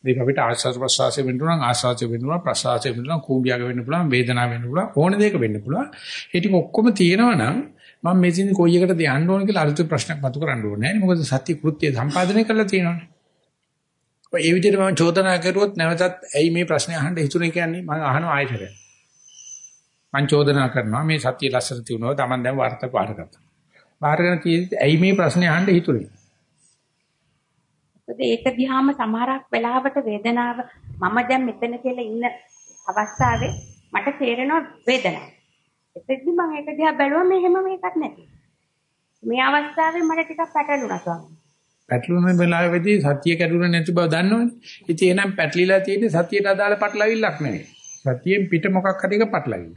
මේක අපිට ආස්වාද ප්‍රසආසය වෙන්න පුළුවන් ආස්වාදය වෙන්න පුළුවන් ප්‍රසආසය වෙන්න පුළුවන් කූඹියක වෙන්න පුළුවන් වේදනාව වෙන්න පුළුවන් ඕන දෙයක වෙන්න පුළුවන්. ඒ ටික ඔක්කොම තියෙනවා නම් මම මේසින් කොයි එකටද යන්න ඕන කියලා අලුත් ප්‍රශ්නයක් මතු කරන්න ඕනේ නැහැ. මොකද සත්‍ය කෘත්‍ය සම්පාදනය කරලා තියෙනවානේ. ඒ විදිහට මම චෝදනා කරුවොත් නැවතත් ඇයි මේ ප්‍රශ්නේ අහන්න හිතුනේ කියන්නේ මම අහනවා ආයෙත්. මං චෝදනා කරනවා මේ සත්‍ය ලස්සන තියුණා තමන් දැන් වාර්ත පාර ගත්තා. බාහිරගෙන කීදී ඇයි මේ ප්‍රශ්නේ අහන්න හිතුනේ? ඒක දිහාම සමහරක් වෙලාවට වේදනාව මම දැන් මෙතන කියලා ඉන්න අවස්ථාවේ මට තේරෙනවා වේදනාව. එතෙද්දි මම ඒක දිහා බැලුවා මෙහෙම මේකක් නැති. මේ අවස්ථාවේ මට ටිකක් පැටලුණා ස්වාමී. පැටලුණ වෙලාවේදී සතිය කැඩුණ නැති බව දන්නවනේ. ඉතින් එහෙනම් පැටලිලා තියෙන්නේ සතියට අදාළ පටලවිල්ලක් නෙවෙයි. සතියෙන් පිට මොකක් හරි එක පටලවිල්ල.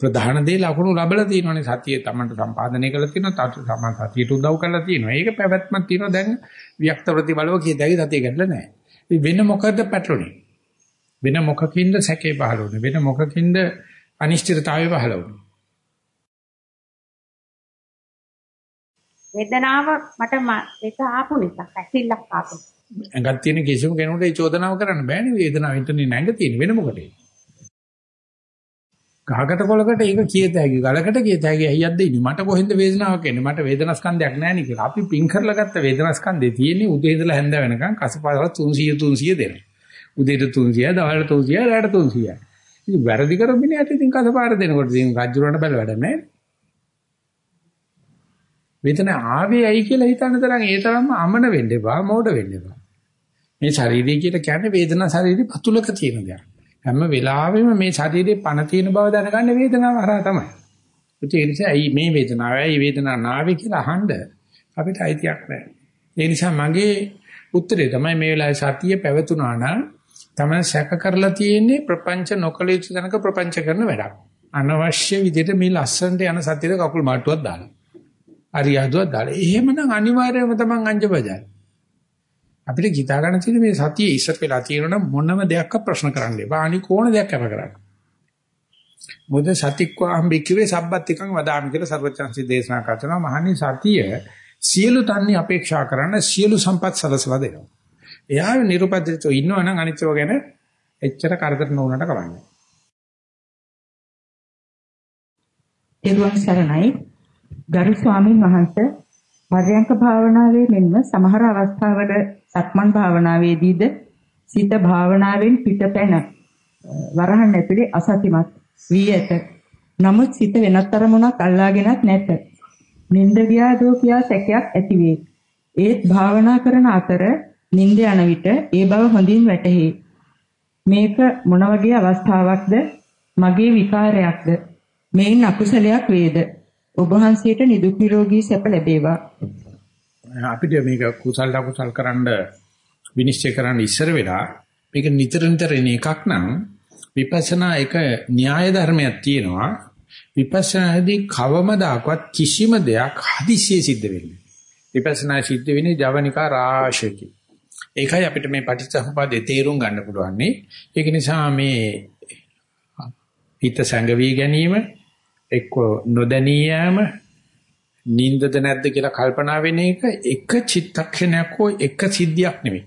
ප්‍රධාන දේ ලකුණු ලැබලා තියෙනවානේ සතිය තමන්ට සම්පාදනය කරලා තියෙනවා තමන් සතියට උදව් කරලා තියෙනවා. ඒක පැවැත්මක් තියෙනවා. දැන් වික්ත ප්‍රතිබලව කියදැයි සතිය ගැටලා නැහැ. වෙන මොකද පැටලුනේ? වෙන මොකකින්ද සැකේ පහළ වුනේ? වෙන මොකකින්ද අනිශ්චිතතාවය පහළ වුනේ? වේදනාව මට ඒක ආපු නිසා ඇසිල්ලක් ආපු ඇඟක් තියෙන කිසිම කෙනෙකුට ඒ චෝදනාව කරන්න බෑනේ වේදනාව හිටින්නේ නැඟ තියෙන වෙන මොකටද ගහකට කොලකට ඒක කියත හැකි ගලකට කියත හැකි ඇයියක්ද ඉන්නේ? මට කොහෙන්ද වේදනාවක් එන්නේ? මට වේදනාස්කන්ධයක් නැහැ නේ කියලා. අපි පින් කරලා ගත්ත වේදනාස්කන්ධේ තියෙන්නේ උදේ ඉඳලා හැන්ද වෙනකන් කසපාසල 300 300 දෙනවා. උදේට 300 දවල්ට 300 රාත්‍රීට 300 ඉතින් වැරදි කරමිනේ ඇති ඉතින් කසපාර දෙනකොට ඉතින් රජුරණ බැල වැඩ නැහැ වේදන ආවේ ඇයි කියලා හිතන තරම් ඒ තරම්ම අමන වෙන්න එපා මෝඩ වෙන්න එපා. මේ ශාරීරිය කියලා කියන්නේ වේදනා ශාරීරික පතුලක තියෙන දෙයක්. හැම වෙලාවෙම මේ ශරීරේ පණ තියෙන බව දැනගන්න වේදනාව හරහා තමයි. ඒ නිසා ඇයි මේ වේදනාව ඇයි වේදනාව නාවේ කියලා අහන්න අපිට අයිතියක් නැහැ. ඒ නිසා මගේ උත්තරේ තමයි මේ වෙලාවේ සතිය පැවතුනා නම් තමයි සැක කරලා තියෙන්නේ ප්‍රපංච නොකල යුතු තැනක ප්‍රපංච කරන වැඩක්. අනවශ්‍ය විදිහට මේ ලස්සනට යන සතියේ කකුල් මාට්ටුවක් දාලා. අරියාදුවක් දාලා. එහෙමනම් අනිවාර්යයෙන්ම තමන් අංජබජයි. අපිට ගිතා ගන්න තියෙන මේ සතිය ඉස්සර වෙලා තියෙනවනම් මොනම දෙයක්ක ප්‍රශ්න කරන්න එපා. අනික ඕන දෙයක් අප කරන්න. මොකද සතික්වාම් බික්කවේ සබ්බත්තිකං වදාමි කියලා සර්වචන්සි දේශනා කරනවා. මහණනි සතිය සියලු තන්නේ අපේක්ෂා කරන සියලු සම්පත් සලසලා දෙනවා. එයා නිරුපද්‍රිතව ඉන්නවනම් අනිත්‍යව ගැන එච්චර කරදර නොවුනට කවන්නේ. එරුවන් සරණයි ගරු ස්වාමින් වහන්සේ පර්යංක භාවනාවේ මෙන්ම සමහර අවස්ථාවල සක්මන් භාවනාවේදීද සිත භාවනාවෙන් පිටපැන වරහන් ඇතුලේ අසතිමත් වී ඇත. නමුත් සිත වෙනත් අරමුණක් අල්ලාගෙනත් නැත. නින්ද ගියාදෝ කියා සැකයක් ඇතිවේ. ඒත් භාවනා කරන අතර නින්ද යන විට ඒ බව හොඳින් වැටහි. මේක මොන වගේ අවස්ථාවක්ද? මගේ විකාරයක්ද? මේන් අකුසලයක් වේද? ඔබ වහන්සේට නිදුක් නිරෝගී සැප ලැබේවා. අපිට මේක කුසල අකුසල් කරන්න විනිශ්චය කරන්න ඉස්සර වෙලා මේක නිතර නිතර එන එකක් නම් විපස්සනා එක න්‍යාය ධර්මයක් තියෙනවා. විපස්සනාදී කවමදාකවත් කිසිම දෙයක් හදිසියෙ සිද්ධ වෙන්නේ විපස්සනා සිද්ධ වෙන්නේ ජවනිකා රාශියකින් ඒකයි අපිට මේ පටිච්චසමුප්පාදේ තේරුම් ගන්න පුළුවන්. ඒක නිසා මේ හිත සංගවි ගැනීම එක්ක නොදැනී යෑම නින්දද නැද්ද කියලා කල්පනා වෙන එක එක චිත්තක්ෂණයක් හෝ එක සිද්ධියක් නෙමෙයි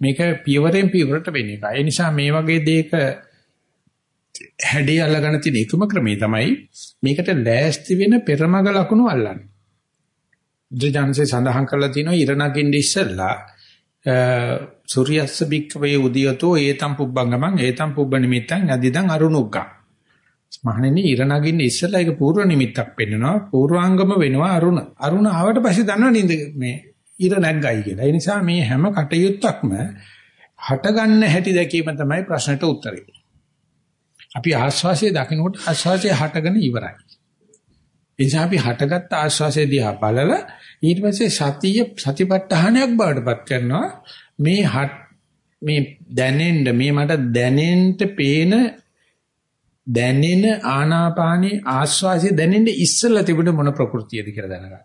මේක පියවරෙන් පියවරට වෙන එක. ඒ නිසා මේ වගේ දෙයක හැඩය අල්ලගෙන තියෙන එකම ක්‍රමේ තමයි මේකට ලෑස්ති වෙන පෙරමග ලකුණු අල්ලන්නේ. බුද්ධජනසේ සඳහන් කරලා තියෙනවා ඉර නගින්න ඉස්සෙල්ලා සූර්යස්ස බික්කවේ උදියතෝ ඒතම් පුබ්බංගමං ඒතම් පුබ්බ නිමිත්තං යදිදං අරුණුග්ගං. මහණෙනි ඉර නගින්න ඉස්සෙල්ලා ඒක පූර්ව නිමිත්තක් පෙන්වනවා පූර්වාංගම වෙනවා අරුණ. අරුණ ආවට පස්සේ දන්නවා නින්ද මේ ඉර නැග්ගයි කියලා. ඒ නිසා මේ හැම කටයුත්තක්ම හටගන්න හැටි දැකීම තමයි ප්‍රශ්නට උත්තරේ. අපි ආස්වාසිය දකින්නකොට ආස්වාසිය හටගෙන ඉවරයි. ඒ නිසා අපි හටගත්ත ආස්වාසිය දිහා බලලා ඊට පස්සේ සතිය සතිපට්ඨානයක් බවටපත් කරනවා. මේ හට මේ දැනෙන්න මේ මට දැනෙන්න පේන දැනෙන ආනාපානී ආස්වාසිය දැනෙන්න ඉස්සෙල්ලා තිබුණ මොන ප්‍රകൃතියද කියලා දැනගන්න.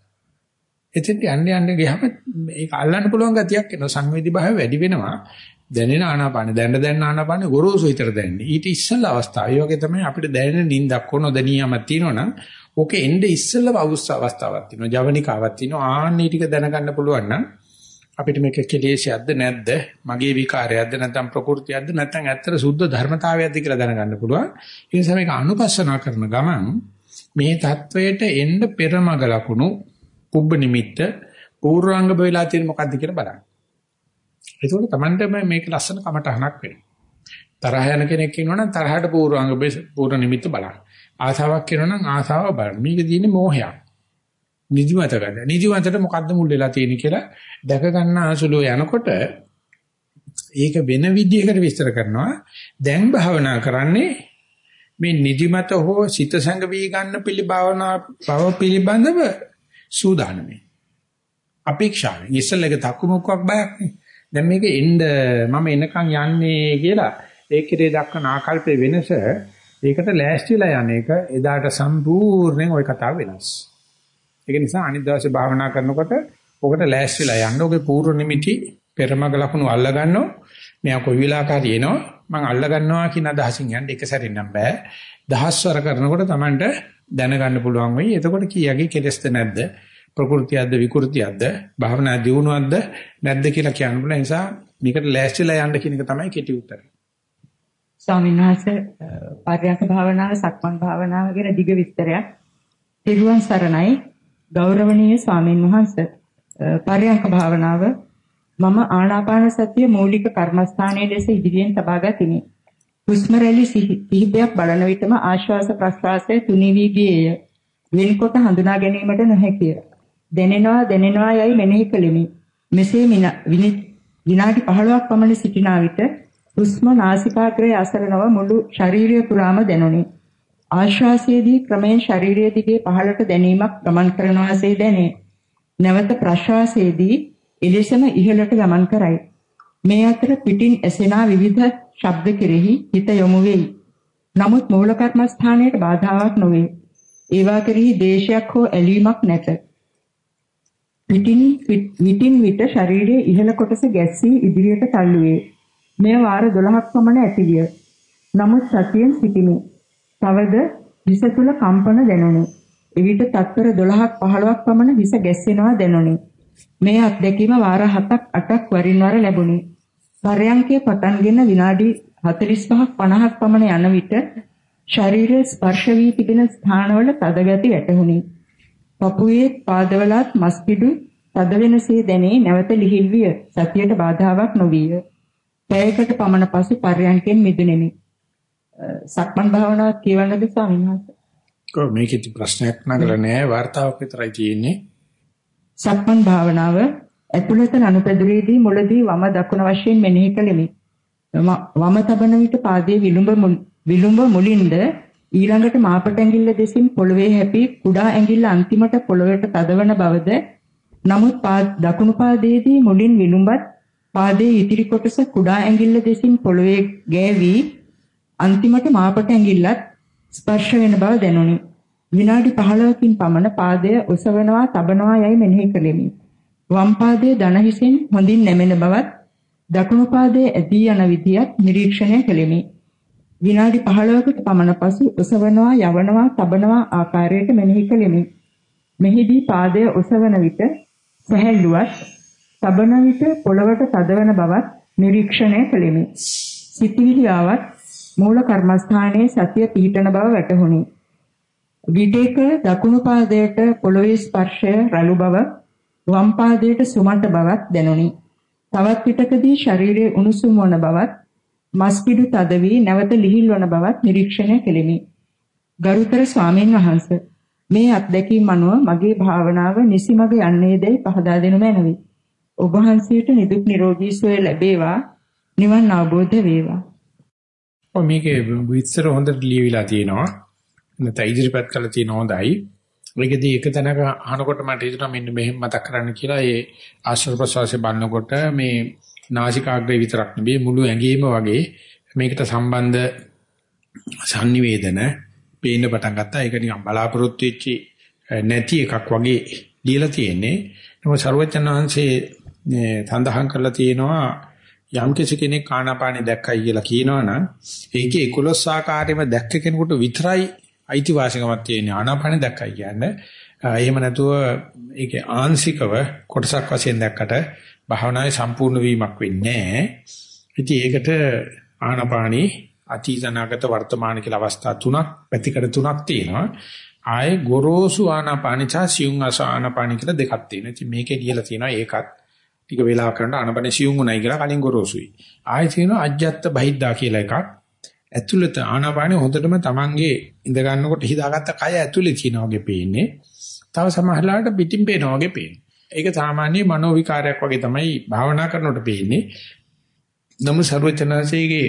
එතෙන්ට යන්න යන්න ගියාම ඒක අල්ලන්න පුළුවන් ගතියක් එනවා සංවේදී භාවය වැඩි වෙනවා දැනෙන ආනාපාන දැන්න දැන්න ආනාපාන ගොරෝසු හිතට දැනෙන්නේ ඊට ඉස්සෙල්ලා අවස්ථාව. ඒ වගේ තමයි අපිට දැනෙන නිින්දක් කොන දැනියමක් තියෙනවනම් ඕකේ එnde ඉස්සෙල්ලා අවස්ථාවක් තියෙනවා. ජවනිකාවක් තියෙනවා. ආන්නේ ටික දැනගන්න පුළුවන් නම් අපිට මේක කෙලෙසයක්ද නැද්ද? මගේ විකාරයක්ද? නැත්නම් ප්‍රകൃතියක්ද? නැත්නම් ඇත්තට සුද්ධ ධර්මතාවයක්ද කියලා දැනගන්න පුළුවන්. ඒ නිසා මේක අනුපස්සනා කරන ගමන් මේ தത്വයට එන්න පෙරමග ලකුණු කුබ්බ නිමිත්ත පූර්වාංග වෙලා තියෙන මොකද්ද කියලා බලන්න. එතකොට Tamanටම මේක ලස්සන කමටහනක් වෙනවා. තරහ යන කෙනෙක් ඉන්නවනම් තරහට පූර්වාංග පූර්ණ නිමිත්ත බලන්න. ආසාවක් කරනවා නම් ආසාව බලන්න. මේක දින්නේ මෝහයක්. නිදිමත ගන්න. නිදිමතට මොකද්ද මුල් වෙලා තියෙන්නේ කියලා දැක ගන්න අසුලෝ යනකොට ඒක වෙන විදිහකට විස්තර කරනවා. දැන් භාවනා කරන්නේ මේ නිදිමත හෝ සිත සංගවි ගන්න පිළිභාවනා බව පිළිබඳව සූදානමේ. අපේක්ෂාවෙන් ඉස්සෙල්ලක තක්කුමුක්කක් බයක් නේ. දැන් මේක එන්න මම එනකන් යන්නේ කියලා ඒකේ දක්වන ආකල්පයේ වෙනස ඒකට ලෑස්තිලා යන එක එදාට සම්පූර්ණයෙන් ওই කතාව වෙනස්. ඒක නිසා අනිත් දවසේ භාවනා කරනකොට ඔකට ලෑස්තිලා යන්න ඔගේ පූර්ව නිමිති පෙරමග ලකුණු අල්ල ගන්නවා. මෙයා කොයි වෙලාවකරි එනවා මම අල්ල ගන්නවා කියන අදහසින් යන්න එක සැරින් නම් බෑ. දහස්වර කරනකොට Tamanට දැනගන්න පුළුවන් වෙයි. එතකොට කීයගේ කෙලස්ද නැද්ද? ප්‍රകൃතියක්ද විකෘතියක්ද? භාවනා දියුණුවක්ද නැද්ද කියලා කියන්න බුණ නිසා මේකට ලෑස්තිලා යන්න කියන එක තමයි කෙටි උත්තරය. ස්වාමීන් වහන්සේ පර්යන්ක භාවනාව සක්මන් භාවනාව ගැන දිග විස්තරයක්. තිරුවන් සරණයි ගෞරවනීය ස්වාමීන් වහන්සේ පර්යන්ක භාවනාව මම ආනාපාන සතිය මූලික කර්මස්ථානයේ ලෙස ඉදිරියෙන් තබා ගතිමි. හුස්ම රැලි සිහිපයක් බලන විටම ආශ්වාස ප්‍රශ්වාසය තුනී වී ගියේය. වෙනකොට හඳුනා ගැනීමට නොහැකිය. දැනෙනවා දැනෙනවා යයි මෙනෙහි කළෙමි. මෙසේ විනාඩි 15ක් පමණ සිටිනා විට හුස්ම නාසිකාග්‍රයේ අසරණව මුළු ශරීරය පුරාම දැනුනි. ආශ්වාසයේදී ක්‍රමයෙන් ශරීරයේ දිගේ පහළට දැනීමක් ගමන් කරන වාසේ දැනේ. නැවත ප්‍රශ්වාසයේදී එලෙසම ඉහළට ගමන් කරයි. මේ අතර පිටින් ඇසෙනා විවිධ ශබ්ද කෙරෙහි හිත යොමු වෙයි. නමුත් මූල කර්මස්ථානයේ බාධාවක් නොවේ. ඒවා කෙරෙහි දේශයක් හෝ ඇලීමක් නැත. පිටින් විටින් විට ශරීරයේ ඉහළ කොටස ගැස්සී ඉදිරියට තල්ලු වේ. මෙය වාර 12ක් පමණ ඇතිවිය. නමුත් සතියෙන් සිටිමි. තවද හිස තුල කම්පන දැනුනි. එවිට තත්පර 12ක් 15ක් පමණ හිස ගැස්සෙනවා දැනුනි. මේ අත්දැකීම වාර 7ක් 8ක් වරින් වර ලැබුණි. පරයන්කේ පටන්ගෙන විනාඩි 45ක් 50ක් පමණ යන විට ශරීරයේ ස්පර්ශ වී තිබෙන ස්ථානවල තද ගති වැටහුණි. පපුවේ පාදවලත් මස්පිඩු තද වෙනසේ දැනේ නැවත ලිහිල් විය. සතියට බාධාවක් නොවිය. පැයකට පමණ පසු පර්යන්කෙන් මිදුණෙමි. සක්මන් භාවනාවක් කියවන්නද ස්වාමීන් වහන්සේ? කොහොම මේකෙත් ප්‍රශ්නයක් නගලා නෑ වார்த்தාවක් විතරයි තියෙන්නේ. සක්මන් භාවනාව ඇතුළත රණපැදුරේදී මුලදී වම දකුණ වශයෙන් මෙනෙහි කෙලිමි. වම තබන විට පාදයේ විලුඹ විලුඹ මුලින්ද ඊළඟට මාපට ඇඟිල්ල දෙසින් පොළවේ හැපි කුඩා ඇඟිල්ල අන්තිමට පොළවට තදවන බවද නමුත් දකුණු පාදයේදී මුලින් විලුඹත් පාදයේ ඉදිරි කොටස කුඩා ඇඟිල්ල දෙසින් පොළවේ ගෑවි අන්තිමට මාපට ඇඟිල්ලත් ස්පර්ශ වෙන බව දැනුනි. විනාඩි 15කින් පමණ පාදය ඔසවනවා, තබනවා යයි මෙනෙහි කළෙමි. වම් පාදයේ දන හිසෙන් හොඳින් නැමෙන බවත්, දකුණු පාදයේ ඇදී යන විදියත් නිරීක්ෂණය කළෙමි. විනාඩි 15කට පමණ පසු ඔසවනවා යවනවා තබනවා ආකාරයට මෙනෙහි කළෙමි. මෙහිදී පාදය ඔසවන විට සැහැල්ලුවත් තබන විට පොළවට තදවන බවත් නිරීක්ෂණය කළෙමි. සිතිවිලි ආවත් මූල කර්මස්ථානයේ සතිය පිහිටන බව වැටහුණි. විදේක දකුණු පාදයට පොළවේ ස්පර්ශය රළු බව වම් පාදයට සුමට බවක් දැනුනි. තවත් පිටකදී ශරීරයේ උණුසුම් වන බවත් මස්පිඩු තද වී නැවත ලිහිල් වන බවත් නිරීක්ෂණය කෙලිමි. ගරුතර ස්වාමීන් වහන්ස මේ අත්දැකීම් අනුව මගේ භාවනාව නිසිමග යන්නේදයි පහදා දෙනු මැනවි. ඔබ වහන්සේට නිදුක් නිරෝගී සුවය ලැබේවා. නිවන් අවබෝධ වේවා. ඔය මේකේ විස්තර හොඳට ලියවිලා තියෙනවා. නැත්නම් ඉදිරිපත් කරලා තියෙන හොඳයි. ඒකදී එක තැනක අහනකොට මට හිතුණා මෙන්න මෙහෙම මතක් කරන්න කියලා ඒ ආශ්‍රව ප්‍රසවාසය බලනකොට මේ නාසිකාග්‍රේ විතරක් නෙවෙයි මුළු ඇඟේම වගේ මේකට සම්බන්ධ sannivedana පේන්න පටන් ගත්තා. ඒක නිකන් බලාපොරොත්තු වෙච්ච නැති එකක් වගේ ලියලා තියෙන්නේ. නමුත් ਸਰවඥාන් වහන්සේ සඳහන් කරලා තියෙනවා යම් කෙනෙක් ආනාපානෙ දැක්කයි කියලා කියනවනම් ඒකේ 11 ආකාරයෙන්ම දැක්ක කෙනෙකුට විතරයි අයිතිවාසිකමක් තියෙන ආනාපානෙ දැක්කයි කියන්නේ. එහෙම නැතුව ඒකේ ආංශිකව කොටසක් වශයෙන් දැක්කට භාවනාවේ සම්පූර්ණ වීමක් වෙන්නේ නැහැ. ඉතින් ඒකට ආනපානී අතීතනාගත වර්තමාන කියලා අවස්ථා තුනක් පැතිකඩ තුනක් තියෙනවා. ආයේ ගොරෝසු ආනාපානි සහ සියුම් ආනාපානි කියලා දෙකක් තියෙනවා. ඉතින් මේකේ ලියලා තියෙනවා ඒකත් ටික වෙලා කරනකොට ආනපන සියුම් උනායි කියලා කලින් ගොරෝසුයි. ආයෙත් කියනවා අජ්ජත් බහිද්දා කියලා එකක්. ඇතුළත ආනපානෙ හොඳටම තමන්ගේ ඉඳ ගන්නකොට හිතාගත්ත කය ඇතුළේ තියෙනා වගේ පේන්නේ. තව සමහරලාට පිටින් පේනා වගේ පේන්නේ. ඒක සාමාන්‍ය මනෝ විකාරයක් වගේ තමයි භාවනා කරනකොට පේන්නේ. නමුත් ਸਰවචනසේගේ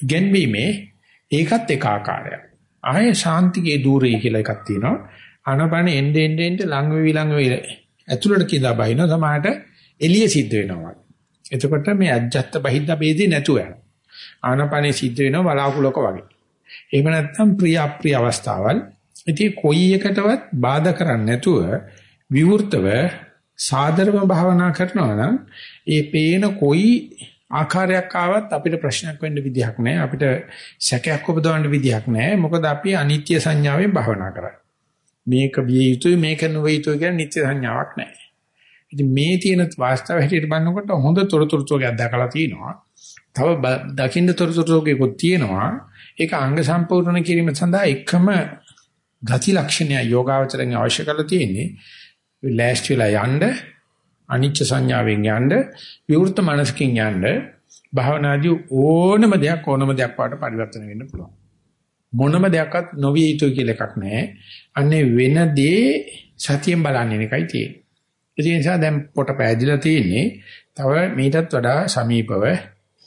ඉගෙනීමේ ඒකත් එක ආකාරයක්. ආයේ ශාන්තිගේ ධූරය කියලා එකක් තියෙනවා. ආනපානෙ එන්නේ එන්නේ ළඟ වෙවි ළඟ වෙවි ඇතුළට කියලා බහිනවා. සමහරට එළිය සිද්ධ වෙනවා. එතකොට මේ අජ්ජත් බහිද්ද බේදී නැතුව යනවා. ආනපනේ සිද්ධ වෙනවා බලාකුලක වගේ. එහෙම නැත්නම් ප්‍රිය අප්‍රිය අවස්ථාවල් ඉතින් කොයි එකටවත් බාධා කරන්නේ නැතුව විවෘතව සාදරව භාවනා කරනවා නම් ඒ පේන කොයි ආකාරයක් ආවත් අපිට ප්‍රශ්නයක් වෙන්න විදිහක් නැහැ අපිට සැකයක් උපදවන්න විදිහක් නැහැ මොකද අපි අනිත්‍ය සංඥාවෙන් භාවනා කරන්නේ මේක බිය යුතුයි මේක නොවේ යුතුයි කියන නිත්‍ය සංඥාවක් නැහැ ඉතින් මේ තියෙන වාස්තව හැටියට බලනකොට හොඳ තොරතුරු තෝගයක් දැකලා තියෙනවා තව දකින්න තොරතුරු තෝගයක්ත් තියෙනවා. ඒක අංග සම්පූර්ණ කිරීම සඳහා එකම ගති ලක්ෂණය යෝගාවචරයෙන් අවශ්‍ය කරලා තියෙන්නේ. ලෑස්ති වෙලා යන්න අනිච්ච සංඥාවෙන් යන්න විවෘත මනසකින් යන්න භාවනාදී ඕනම දෙයක් ඕනම දෙයක් වාට පරිවර්තන වෙන්න පුළුවන්. මොනම දෙයක්වත් නොවිය යුතුයි කියලා එකක් නැහැ. අන්නේ වෙන දේ සතියෙන් බලන්නේ එකයි තියෙන්නේ. ඒ නිසා දැන් පොට පෑදිලා තියෙන්නේ තව මීටත් වඩා සමීපව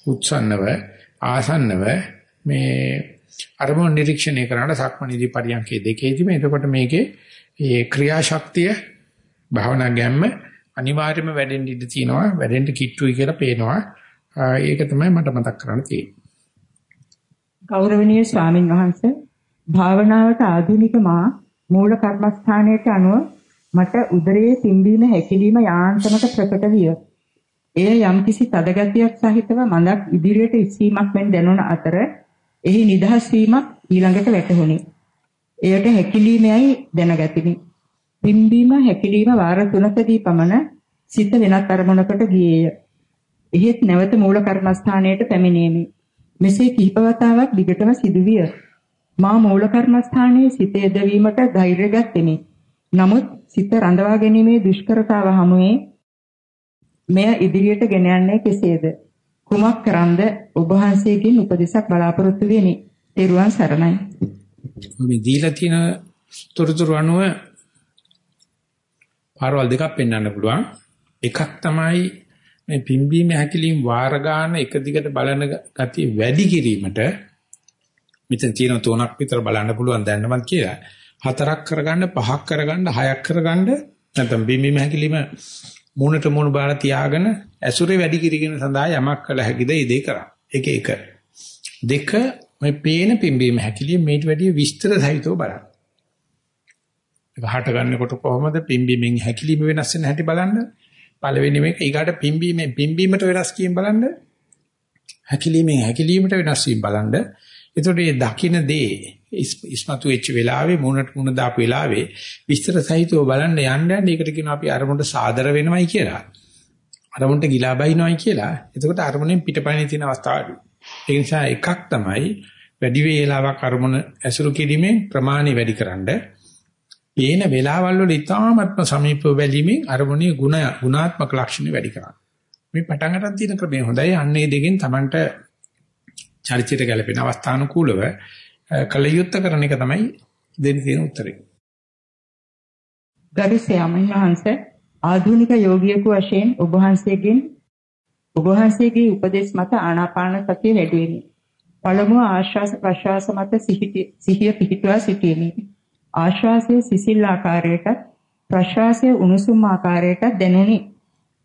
උත්සන්නව ආසන්නව මේ අරමුණු නිරීක්ෂණය කරන සක්මණේදී පරියන්කේ දෙකේදීම එතකොට මේකේ ඒ ක්‍රියාශක්තිය භාවනා ගැම්ම අනිවාර්යයෙන්ම වැඩෙන්න ඉඩ තියෙනවා වැඩෙන්න කිට්ටුයි කියලා පේනවා. ඒක තමයි මට මතක් කරන්න තියෙන්නේ. ගෞරවනීය ස්වාමින් වහන්සේ භාවනාවට ආධුනික මා මූල කර්මස්ථානයට අනුව මට උදරයේ පිම්බීම හැකිලිම යාන්තමට ප්‍රකට විය. එය යම්කිසි තදගතියක් සහිතව මඳක් ඉදිරියට ඉස්සීමක් මෙන් දැනුණ අතර එහි නිදහස් වීමක් ඊළඟට වැටහුණි. එයට හැකිලීමයි දැනගතිමි. පිම්බීම හැකිලීම වාර 3කදී පමණ සිත වෙනත් අරමුණකට ගියේය. එහෙත් නැවත මූල කර්මස්ථානයට පැමිණීමේ මෙසේ කිහිප වතාවක් දිගටම සිදුවිය. මා මූල කර්මස්ථානයේ සිත යොදවීමට ධෛර්ය ගත්ෙමි. නමුත් සිත රඳවා ගැනීමේ දුෂ්කරතාව හමුවේ මෙය ඉදිරියට ගෙන යන්නේ කෙසේද? කුමක් කරන්ද ඔබ වහන්සේගෙන් උපදෙසක් බලාපොරොත්තු වෙමි. ත්වන් සරණයි. මේ දීලා තියෙන තොරතුරු අනුව පාරවල් දෙකක් පෙන්වන්න පුළුවන්. එකක් තමයි මේ පිම්බීම හැකිලින් වාර ගන්න එක දිගට බලන ගතිය වැඩි කිරීමට මෙතන තියෙන තුනක් විතර බලන්න පුළුවන් දැන්නමත් කියලා. හතරක් කරගන්න පහක් කරගන්න හයක් කරගන්න නැත්නම් බිම්බීම හැකිලිම මූණට මූණ බාලා තියාගෙන ඇසුරේ වැඩි කිරීම සඳහා යමක් කළ හැකිද ඒ දෙක කරා. ඒක එක. දෙක මේ පේන පිම්බීම හැකිලිම මේට වැඩි විස්තර සහිතව බලන්න. ඒක හට ගන්නකොට කොහොමද පිම්බීමෙන් හැකිලිම වෙනස් වෙන හැටි බලන්න. පළවෙනි මේක ඊගාට පිම්බීමෙන් පිම්බීමට වෙනස් කීම් බලන්න. හැකිලිමෙන් හැකිලීමට වෙනස් වීම බලන්න. එතකොට මේ දකින්න දේ ඉස්මතු වෙච්ච වෙලාවේ මුණට මුණ දාපු වෙලාවේ විස්තර සහිතව බලන්න යන්න යන්න ඒකට කියනවා අපි අරමුණට සාදර වෙනවයි කියලා. අරමුණට ගිලා බයිනවයි කියලා. එතකොට අරමුණෙන් පිටපණේ තියෙන අවස්ථාවලු. ඒ නිසා එකක් තමයි වැඩි වේලාවක් අරමුණ ඇසුරු කිරීමෙන් ප්‍රමාණය වැඩිකරනද පේන වෙලාවල් වල ඉතාමත්ම සමීපව බැලීමෙන් අරමුණේ ಗುಣ ගුණාත්මක ලක්ෂණ වැඩි කරනවා. මේ පටන් ගන්න තියෙන ක්‍රමය හොඳයි. අන්නේ දෙකෙන් Tamanට චරිතයට ගැලපෙන අවස්ථානුකූලව කලයුත්ත කරන එක තමයි දෙන්න තියෙන උත්තරේ. ගරු ස්වාමීන් වහන්සේ ආධුනික යෝගියෙකු වශයෙන් ඔබ වහන්සේගෙන් ඔබ වහන්සේගේ උපදේශ මත ආනාපාන සතිය වැඩි වෙමි. පළමුව ආශ්වාස ප්‍රශ්වාස මත සිහිය පිහිටුවා සිටීමේ ආශ්වාසයේ සිසිල් ආකාරයට ප්‍රශ්වාසයේ උණුසුම් ආකාරයට දැනුනි.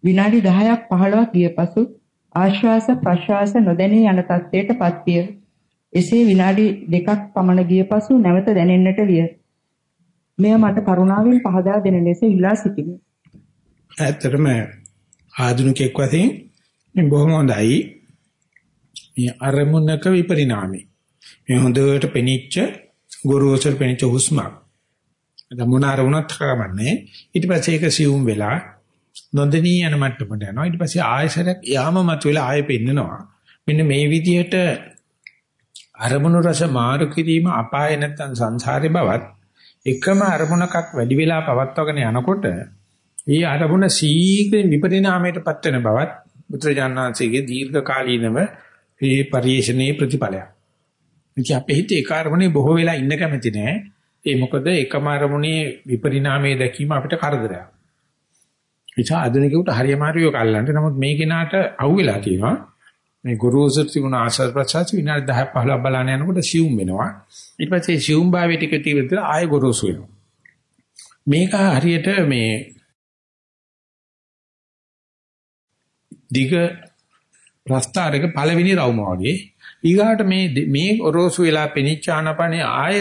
විනාඩි 10ක් 15ක් ගිය පසු ආශ්වාස ප්‍රශ්වාස නොදැනී යන තත්ත්වයටපත් විය. එසේ විනාඩි දෙකක් පමණ ගිය පසු නැවත දැනෙන්නට විය. මෙය මට කරුණාවෙන් පහදා දෙන ලෙස ඉල්ලා සිටිමි. ඇත්තටම ආධුනිකෙක් වශයෙන් මේ බොහොම හොඳයි. මේ අරමුණක විපරිණාමය. මේ හොඳට පෙනිච්ච ගොරෝසුර පෙනිච්ච හුස්මක්. දමුණ අරමුණක් කරමන්නේ ඊට පස්සේ ඒක සියුම් වෙලා නොදෙනී යන මට්ටමට යනවා. ඊට පස්සේ ආයසරයක් යාම මතුවලා ආයෙ පෙන්නනවා. මෙන්න මේ විදිහට අරමුණු රස මාරු කිරීම අපාය නැත්තම් සංසාරේ බවත් එකම අරමුණක් වැඩි වෙලා පවත්වාගෙන යනකොට ඒ අරමුණ සීඝ්‍ර විපරිණාමයටපත් වෙන බවත් බුද්ධජානනාංශයේ දීර්ඝ කාලීනව මේ පරිශ්‍රණයේ ප්‍රතිඵලයක්. ඉතින් අපේ හිතේ ඒ අරමුණේ බොහෝ වෙලා ඉන්න කැමති නෑ. ඒ මොකද එකම අරමුණේ විපරිණාමයේ දැකීම අපිට කරදරයක්. නිසා ආධුනිකයෙකුට හරි අමාරුයි කල්ලන්ට. නමුත් මේ කෙනාට අහුවෙලා තියෙනවා. මේ ගුරුසර් තිබුණ ආශ්‍රද ප්‍රසාර විනාඩි 10 15 බලන්න යනකොට සියුම් වෙනවා. ඊට පස්සේ සියුම් භාවයේ ටික ටික ආය ගොරෝසු වෙනවා. මේක හරියට මේ දිග ප්‍රස්තාරයක පළවෙනි රවුම වගේ ඊගාට මේ මේ ඔරෝසු වෙලා පෙනිච්ච ආනපනේ ආය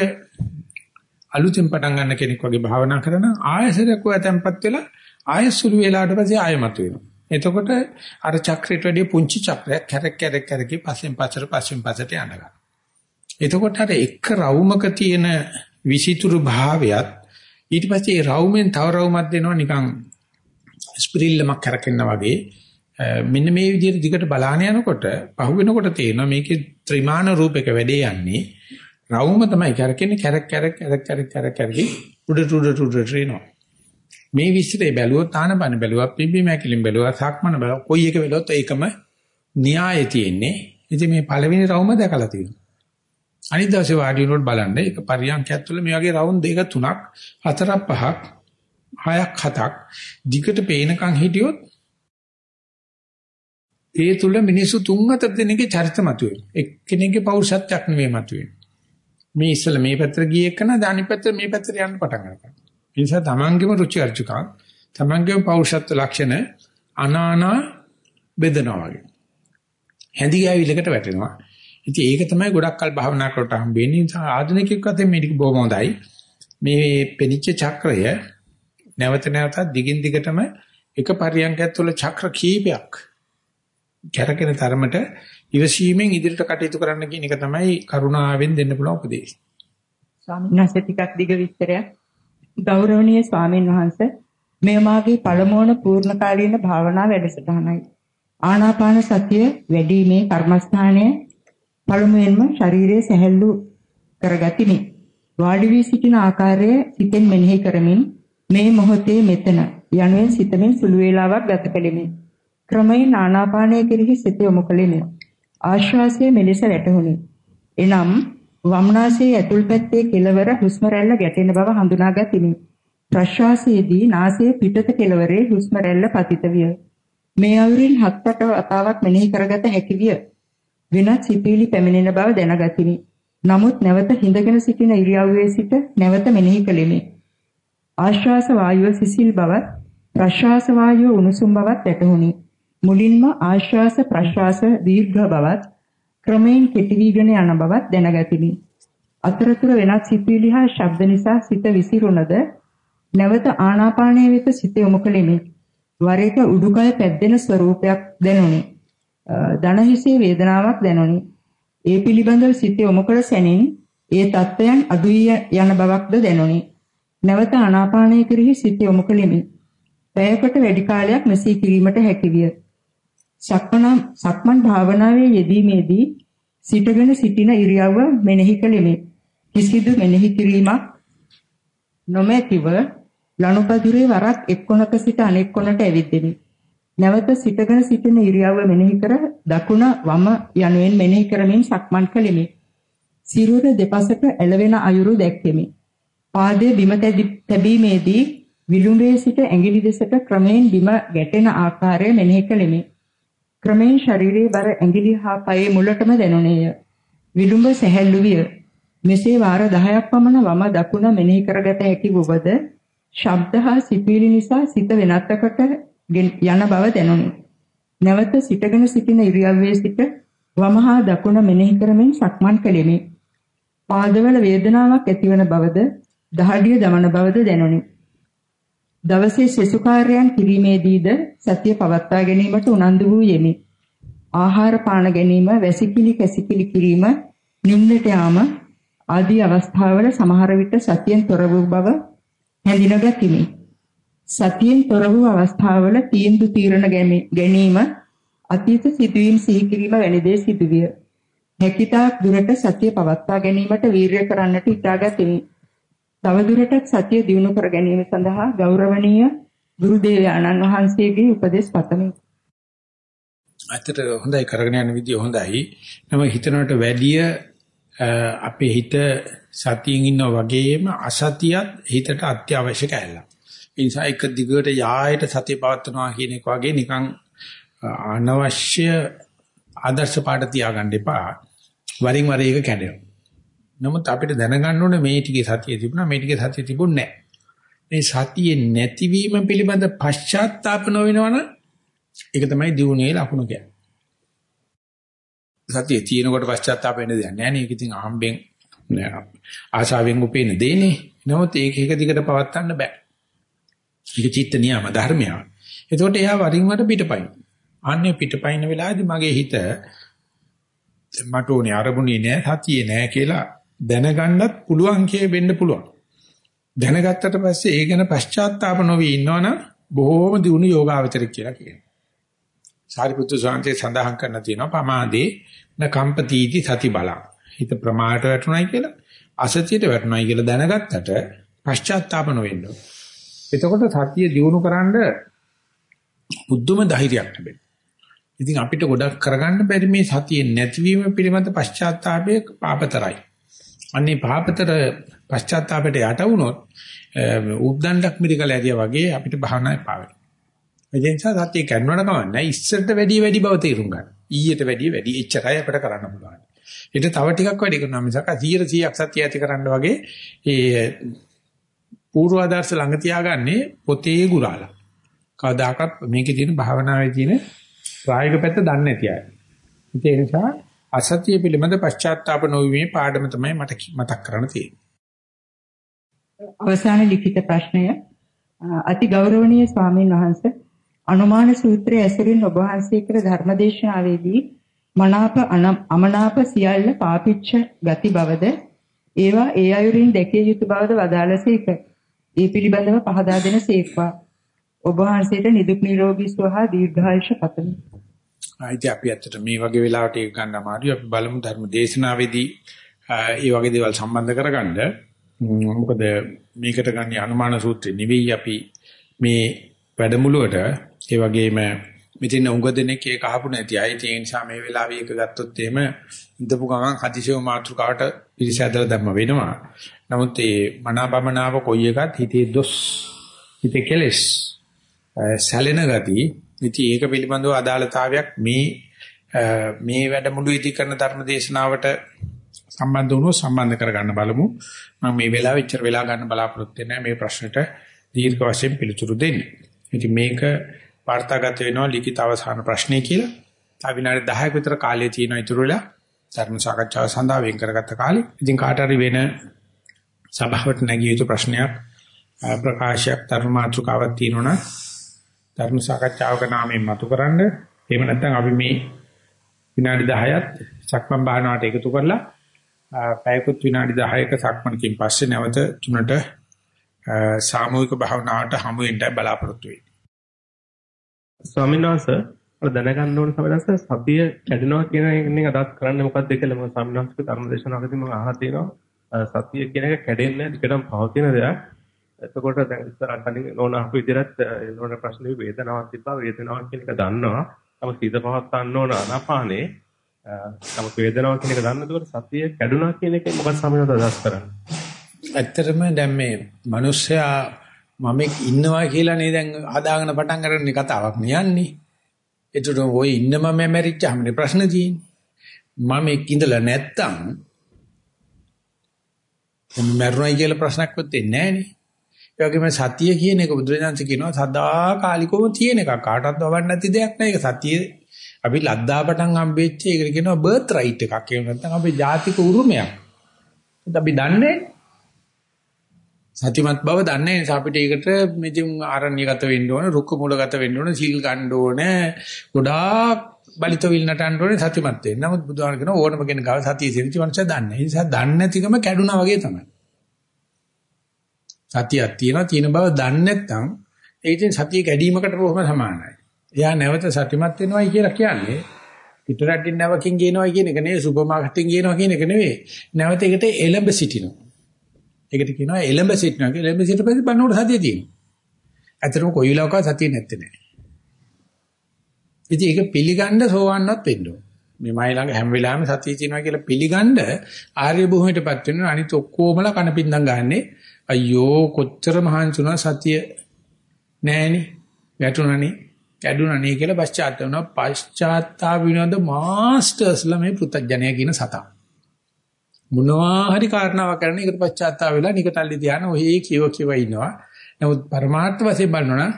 අලුතෙන් පටන් ගන්න කෙනෙක් වගේ භාවනා කරන ආයසරයක් ඔය තැම්පත් වෙලා ආයසුරු වෙලාට පස්සේ ආයමත් වෙනවා. එතකොට අර චක්‍රයට වැඩිය පුංචි චක්‍රයක් කැරක් කැරක් කැරකී පස්සෙන් පස්සට පස්සෙන් පස්සට යනවා. එතකොට අර එක රවුමක තියෙන විසිතුරු භාවයත් ඊට පස්සේ ඒ රවුමෙන් තව රවුමක් දෙනවා නිකන් ස්ප්‍රිල්ලමක් කරකෙනා වගේ මෙන්න මේ විදිහට දිගට බලාන යනකොට පහු වෙනකොට තේරෙනවා මේකේ ත්‍රිමාන රූපයක වැඩේ යන්නේ රවුම තමයි කරකෙන්නේ කැරක් කැරක් කැරක් කැරක් කැරක් කැරකී උඩට උඩට උඩට එනවා. මේ විස්තරේ බැලුවොත් ආනපන බැලුවා පිම්බි මැකිලින් බැලුවා සක්මන බැලුවා කොයි එක බැලුවොත් ඒකම න්‍යාය තියෙන්නේ. ඉතින් මේ පළවෙනි රවුම දැකලා තියෙනවා. අනිත් දවසේ වාඩි වුණොත් බලන්න ඒක පරියන්ඛයත් තුළ මේ වගේ රවුම් දෙක තුනක් හතරක් පහක් හයක් හතක් දිගට පේනකන් හිටියොත් ඒ තුල මිනිස්සු තුන් හතර දෙනෙක්ගේ චරිත මතුවේ. එක්කෙනෙක්ගේ පෞරුෂත්වයක් නෙවෙයි මතුවේ. මේ ඉස්සල මේ පැත්තට ගිය එකන දානි පැත්තට මේ පැත්තට යන්න පටන් ගන්නවා. ඒ නිසා තමන්ගේම රුචි අරුචිකම් තමන්ගේම පෞරුෂත්ව ලක්ෂණ අනානා බෙදනවා වගේ. හැඳි ගෑවිලකට වැටෙනවා. ඉතින් ඒක තමයි ගොඩක් කල් භාවනා කරලා හම්බෙන්නේ. නිසා ආධුනිකයෙක් අතේ මේක බොහොම හොඳයි. මේ පෙනිච්ච චක්‍රය නැවත නැවතත් දිගින් දිගටම එක පරියන්කයක් තුළ චක්‍ර කීපයක් කැරකෙන තරමට ඉවසීමෙන් ඉදිරියට කටයුතු කරන්න කියන එක තමයි කරුණාවෙන් දෙන්න පුළුවන් උපදේශය. ස්වාමීන් වහන්සේ ටිකක් දිග විස්තරයක්. ගෞරවනීය ස්වාමීන් වහන්සේ මෙය මාගේ පළමුවන පූර්ණ කාලීන භාවනා වැඩසටහනයි. ආනාපාන සතිය වැඩිීමේ කර්මස්ථානය පළමුවෙන්ම ශරීරයේ සැහැල්ලු කරගතිමි. වාඩි වී සිටින ආකාරය සිතෙන් මෙනෙහි කරමින් මේ මොහොතේ මෙතන යනුවෙන් සිතමින් සුළු වේලාවක් ගත කෙලිමි. ක්‍රමයෙන් ආනාපානය කෙරෙහි සිත යොමු කෙලිමි. ආශ්වාසය මෙලෙස වැටහුණි. එනම් වම්නාසයේ ඇතුල් පැත්තේ කෙළවර හුස්ම රැල්ල ගැටෙන බව හඳුනාගතිමි. ප්‍රශ්වාසයේදී නාසයේ පිටත කෙළවරේ හුස්ම රැල්ල පතිත විය. මේ අයුරින් හත්පට වතාවක් මෙනෙහි කරගත හැකි විය. වෙනත් සිපීලි පැමිණෙන බව දැනගතිමි. නමුත් නැවත හිඳගෙන සිටින ඉරියව්වේ සිට නැවත මෙනෙහි කළෙමි. ආශ්වාස වායුව සිසිල් බවත් ප්‍රශ්වාස වායුව උණුසුම් බවත් වැටහුණි. මුලින්ම ආශ්වාස ප්‍රශ්වාස දීර්ඝ බවත් ක්‍රමයෙන් කෙටි වීගෙන යන බවත් දැනගතිමි. අතරතුර වෙනත් සිතුවිලි හා ශබ්ද නිසා සිත විසිරුණද නැවත ආනාපානයේ වෙත සිත යොමු කළෙමි. වර එක උඩුකය පැද්දෙන ස්වરૂපයක් දැනුනි. දණහිසේ වේදනාවක් දැනුනි. ඒ පිළිබඳව සිත යොමු කළ සැනින් ඒ තත්වයන් අඩු යන බවක්ද දැනුනි. නැවත ආනාපානය කෙරෙහි සිත යොමු කෙලිමි. පැයකට වැඩි කාලයක් මෙසේ කිරීමට හැකියිය. සක්මන් සක්මන් භාවනාවේ යෙදීමේදී සිටගෙන සිටින ඉරියව්ව මෙනෙහි කෙලිමි. කිසිදු මෙනෙහි කිරීමක් නොමැතිව ලනුපදුරේ වරක් එක් කොනක සිට අනෙක් කොනට ඇවිද්දෙමි. නැවත සිටගෙන සිටින ඉරියව්ව මෙනෙහි කර දකුණ වම යනුවෙන් මෙනෙහි කරමින් සක්මන් කළෙමි. සිරුර දෙපසට එළවෙන අයුරු දැක්කෙමි. පාදයේ බිම තැබීමේදී විලුඹේ සිට ඇඟිලි දෙසට ක්‍රමයෙන් බිම ගැටෙන ආකාරය මෙනෙහි කළෙමි. ක්‍රමයෙන් ශරීරයේ බර ඇඟිලි හා පයේ මුලටම දැනුනේය. විලුඹ සැහැල්ලු විය. මෙසේ වාර 10ක් පමණ වම දකුණ මෙනෙහි කරගත හැකි වුවද ශබ්ද හා සිතුවිලි නිසා සිත වෙනත්කට යන බව දැනුනි. නැවත සිටගෙන සිටින ඉරියව්වේ සිට වම හා දකුණ මෙනෙහි කරමින් සක්මන් කළෙමි. පාදවල වේදනාවක් ඇතිවන බවද දහඩිය දමන බවද දැනුනි. දවසේ සෙසු කාර්යයන් කිරීමේදීද සතිය පවත්වා ගැනීමට උනන්දු වූ යෙමි. ආහාර පාන ගැනීම, වැසිකිලි කැසිකිලි කිරීම, නිින්දට යාම ආදී අවස්ථාවල සමහර විට සතියෙන් තොර වූ බව හැඳිනගතිමි. සතියෙන් තොර වූ අවස්ථාවල තීන්දුව තීරණ ගැනීම අතීත සිදුවීම් සිහි කිරීම වැනි දේ සිදුවිය. හැකිතාක් දුරට සතිය පවත්වා ගැනීමට වීරිය කරන්නට ඉටාගතිමි. තවදුරටත් සතිය දියුණු කර ගැනීම සඳහා ගෞරවනීය ගුරු දේවයන්න් වහන්සේගේ උපදෙස් පතමි. ඇත්තට හොඳයි කරගෙන යන විදිය හොඳයි. නම හිතනකට වැඩිය අපේ හිත සතියෙන් ඉන්නා වගේම අසතියත් හිතට අත්‍යවශ්‍ය කැලලා. ඒ නිසා එක දිගට යායට සතිය පවත්වනවා කියන එක වගේ නිකන් අනවශ්‍ය ආදර්ශ පාඩ තියාගන්න එපා. වරින් වර ඒක කැඩෙනවා. නමුත් අපිට දැනගන්න ඕනේ මේ ටිකේ සතිය තිබුණා මේ ටිකේ සතිය තිබුණේ නැහැ. මේ සතියේ නැතිවීම පිළිබඳ පශ්චාත්තාප නොවෙනවනම් ඒක තමයි දියුණුවේ ලකුණ කියන්නේ. සතිය තියෙනකොට පශ්චාත්තාප වෙන්න දෙයක් නැහැ නේ. ඒක ඉතින් අහම්බෙන් ආශාවෙන් උපේන දෙන්නේ. නමුත් ඒක එක දිගට පවත්වන්න බෑ. ඒක චිත්ත නියම ධර්මයක්. එතකොට එයා වරින් වර පිටපයින්. අන්නේ පිටපයින් වෙලාවේදී මගේ හිත මට ඕනේ අරමුණේ නෑ සතියේ නෑ කියලා දැනගන්නත් පුළුවන් කිය වෙන්න පුළුවන්. දැනගත්තට පස්සේ ඒ ගැන පශ්චාත්තාප නොවි ඉන්නවනම් බොහෝම දිනු යෝගාවචරයක් කියලා කියනවා. සාරිපුත්තු සාන්තේ සඳහන් කරන තියෙනවා පමාදේ න කම්පතිටි සති බලං. හිත ප්‍රමාණයට වැටුණයි කියලා අසතියට වැටුණයි කියලා දැනගත්තට පශ්චාත්තාප නොවෙන්න. එතකොට සතිය දිනු කරන්න බුද්ධම ධෛර්යයක් ලැබෙනවා. ඉතින් අපිට ගොඩක් කරගන්න බැරි මේ සතියේ නැතිවීම පිළිබඳ පශ්චාත්තාපයේ පාපතරයි. අන්නේ පාපතර පශ්චාත්තාපයට යට වුණොත් උද්දණ්ඩක් මිරිකල ඇරියා වගේ අපිට භාවනාවේ පාවෙනවා. ඒ නිසා සතිය කන්නවට කමන්නේ ඉස්සරට වැඩි වැඩි බව තේරුම් ගන්න. ඊට වැඩි වැඩි එච්චරයි අපිට කරන්න පුළුවන්. ඊට තව ටිකක් වැඩි කරනවා මිසක 100 100ක් සතිය ඇති කරන්න වගේ ඒ පූර්වාදර්ශ ළඟ තියාගන්නේ පොතේ ගුරාලා. කවදාකවත් මේකේ තියෙන භාවනාවේ තියෙන ප්‍රායෝගික පැත්ත දන්නේ නැති අය. ඒ නිසා අසතිය පිළිබඳ පශ්චාත්තාප නොවීමේ පාඩම තමයි මට මතක් කරන්න තියෙන්නේ. අවසාන ලිඛිත ප්‍රශ්නය අති ගෞරවනීය ස්වාමීන් වහන්සේ අනුමාන සූත්‍රයේ ඇසුරින් ඔබ වහන්සේ කර ධර්මදේශනාවේදී මනාප අමනාප සියල්ල පාපිච්ච ගති බවද ඒවා ඒ අයුරින් දැකිය යුතු බවද වදාළසේක. ඒ පිළිබඳව පහදා දෙන සේක්වා. ඔබ වහන්සේට නිදුක් නිරෝගී සුව හා දීර්ඝායුෂ පතමි. ආයිති අපි ඇත්තට මේ වගේ වෙලාවට ඒක ගන්න අමාරුයි. අපි බලමු ධර්ම දේශනාවේදී ඒ වගේ දේවල් සම්බන්ධ කරගන්න. මොකද මේකට ගන්න අනුමාන සූත්‍රය නෙවෙයි අපි මේ වැඩමුළුවට ඒ වගේම මෙතන උඟ දෙනෙක් ඒක අහපු නැති අය ඒ නිසා මේ වෙලාවේ ඒක ගත්තොත් එහෙම ඉඳපු ගමන් හදිසියව මාතෘකාවට පිරිස ඇදලා දැම්ම වෙනවා. නමුත් මේ මනාපමනාව කොයි එකත් හිතේ දොස් හිතේ කෙලස් සැලෙන ගති ඉතින් ඒක පිළිබඳව අදාළතාවයක් මේ මේ වැඩමුළුවේදී කරන ධර්ම දේශනාවට සම්බන්ධ වුණොත් සම්බන්ධ කරගන්න බලමු. මම මේ වෙලාවෙ ඉච්චර වෙලා ගන්න බලාපොරොත්තු වෙන්නේ මේ ප්‍රශ්නෙට දීර්ඝ වශයෙන් පිළිතුරු දෙන්න. ඉතින් මේක වාර්තාගත වෙනවා ලිඛිත අවසාන ප්‍රශ්නය කියලා. තව විනාඩි 10ක විතර කාලය තියෙනවා ඉතුරු වෙලා ධර්ම සාකච්ඡාව සඳහා වෙන් කරගත්ත කාලේ. ඉතින් කාට හරි වෙන සභාවට නැගිය යුතු ප්‍රශ්නයක් ප්‍රකාශයක් ධර්ම මාතෘකාවක් තියෙනවා ධර්ම සාකච්ඡාවක නාමයෙන් මතුකරන්න. එහෙම නැත්නම් අපි මේ විනාඩි 10ත් සක්මන් භාවනාවට එකතු කරලා පැයකුත් විනාඩි 10ක සක්මන්කින් පස්සේ නැවත තුනට සාමූහික භාවනාවට හමු වෙන්න බලාපොරොත්තු වෙන්නේ. ස්වාමීන් වහන්සේ අර දැනගන්න ඕන සමහරවිට සතිය කැඩෙනවා කියන එකෙන් අදහස් කරන්නේ මොකක්ද කියලා මම ස්වාමීන් වහන්සේගේ ධර්ම දේශනාවකදී මම අහලා තියෙනවා සතිය කියන එක කැඩෙන්නේ නැහැ පවතින දෙයක්. එතකොට දැන් ඉස්සර කලින් නෝන අහපු විදිහට නෝන ප්‍රශ්නේ වේදනාවක් තිබ්බා වේදනාවක් කියන එක දන්නවා. තම සීත පහත් ගන්න ඕන අනාපානේ. තම වේදනාව කියන එක දන්න. එතකොට සතිය කැඩුනා කියන එක මොකක්ද ස්වාමීන් වහන්සේ අදහස් කරන්නේ? ඇත්තටම දැන් මේ මිනිස්සයා මම ඉන්නවා කියලා නේ දැන් හදාගෙන පටන් ගන්න කතාවක් නියන්නේ. ඒතර ඔය ඉන්න මම මැරිච්චාම නේ ප්‍රශ්න තියෙන්නේ. මම එක් ඉඳලා නැත්තම් මම මැරුණයි කියලා ප්‍රශ්නයක් වෙන්නේ නැහනේ. ඒ වගේම සතිය කියන එක බුදුරජාණන් කියනවා සදා කාලිකවම තියෙන එකක්. කාටවත් වවන්න නැති දෙයක් නෑ. ඒක සතිය අපි ලද්දාපටන් හම්බෙච්ච ඒකට කියනවා බර්ත් රයිට් එකක්. එහෙම නැත්නම් අපේ ජාතික උරුමයක්. අපි දන්නේ සතිමත් බව දන්නේ නිසා අපිට ඒකට මෙතින් ආරණ්‍යගත වෙන්න ඕන, රුක්ක මූලගත වෙන්න ඕන, සීල් ගන්න ඕන, ගොඩාක් බලිතවිල් නටන්න ඕනේ සතිමත් වෙන්න. නමුත් බුදුහාම කියන ඕනම කෙනෙක් ගාව සතිය සිරිච්ච මනුස්සය දන්නේ. ඒ නිසා දන්නේ නැතිකම කැඩුනා වගේ තමයි. සතියක් තියෙනවා තියෙන බව දන්නේ නැත්නම් ඒ ඉතින් සතිය කැඩීමකට බොහොම සමානයි. එයා නැවත සතිමත් වෙනවයි කියලා කියන්නේ පිටරටින් නැවකින් ගේනවා කියන එක නෙවෙයි සුපර් මාකට් එකකින් ගේනවා කියන එක නෙවෙයි. නැවත ඒකට එළඹ සිටිනවා. ඒකට කියනවා එළඹ සිටිනවා කියලා. එළඹ සිට පස්සේ බන්නකොට සතිය තියෙනවා. ඇත්තටම කොයි වෙලාවක සතිය නැත්තේ නෑ. ඉතින් ඒක පිළිගන්න සෝවන්නත් වෙන්න ඕන. මේ මයි ළඟ හැම වෙලාවෙම සතිය තියෙනවා කියලා පිළිගන්න ආර්ය භූමියටපත් වෙන අනිත් ඔක්කොමලා කණපින්දම් ගන්නනේ අයියෝ කොච්චර මහන්සි වුණා සතිය නෑනේ වැටුණනේ කැඩුණනේ කියලා පශ්චාත්තාප වෙනවා. පශ්චාත්තාප විනෝද මාස්ටර්ස්ලා මේ පෘථජ්ජනය කියන සතා. මොනවා හරි කාරණාවක් කරන එකට පශ්චාත්තාප වෙලා නිකටල්ලි ධාන ඔහි කියව කියව ඉන්නවා. නමුත් පරමාර්ථ වශයෙන් බලනවා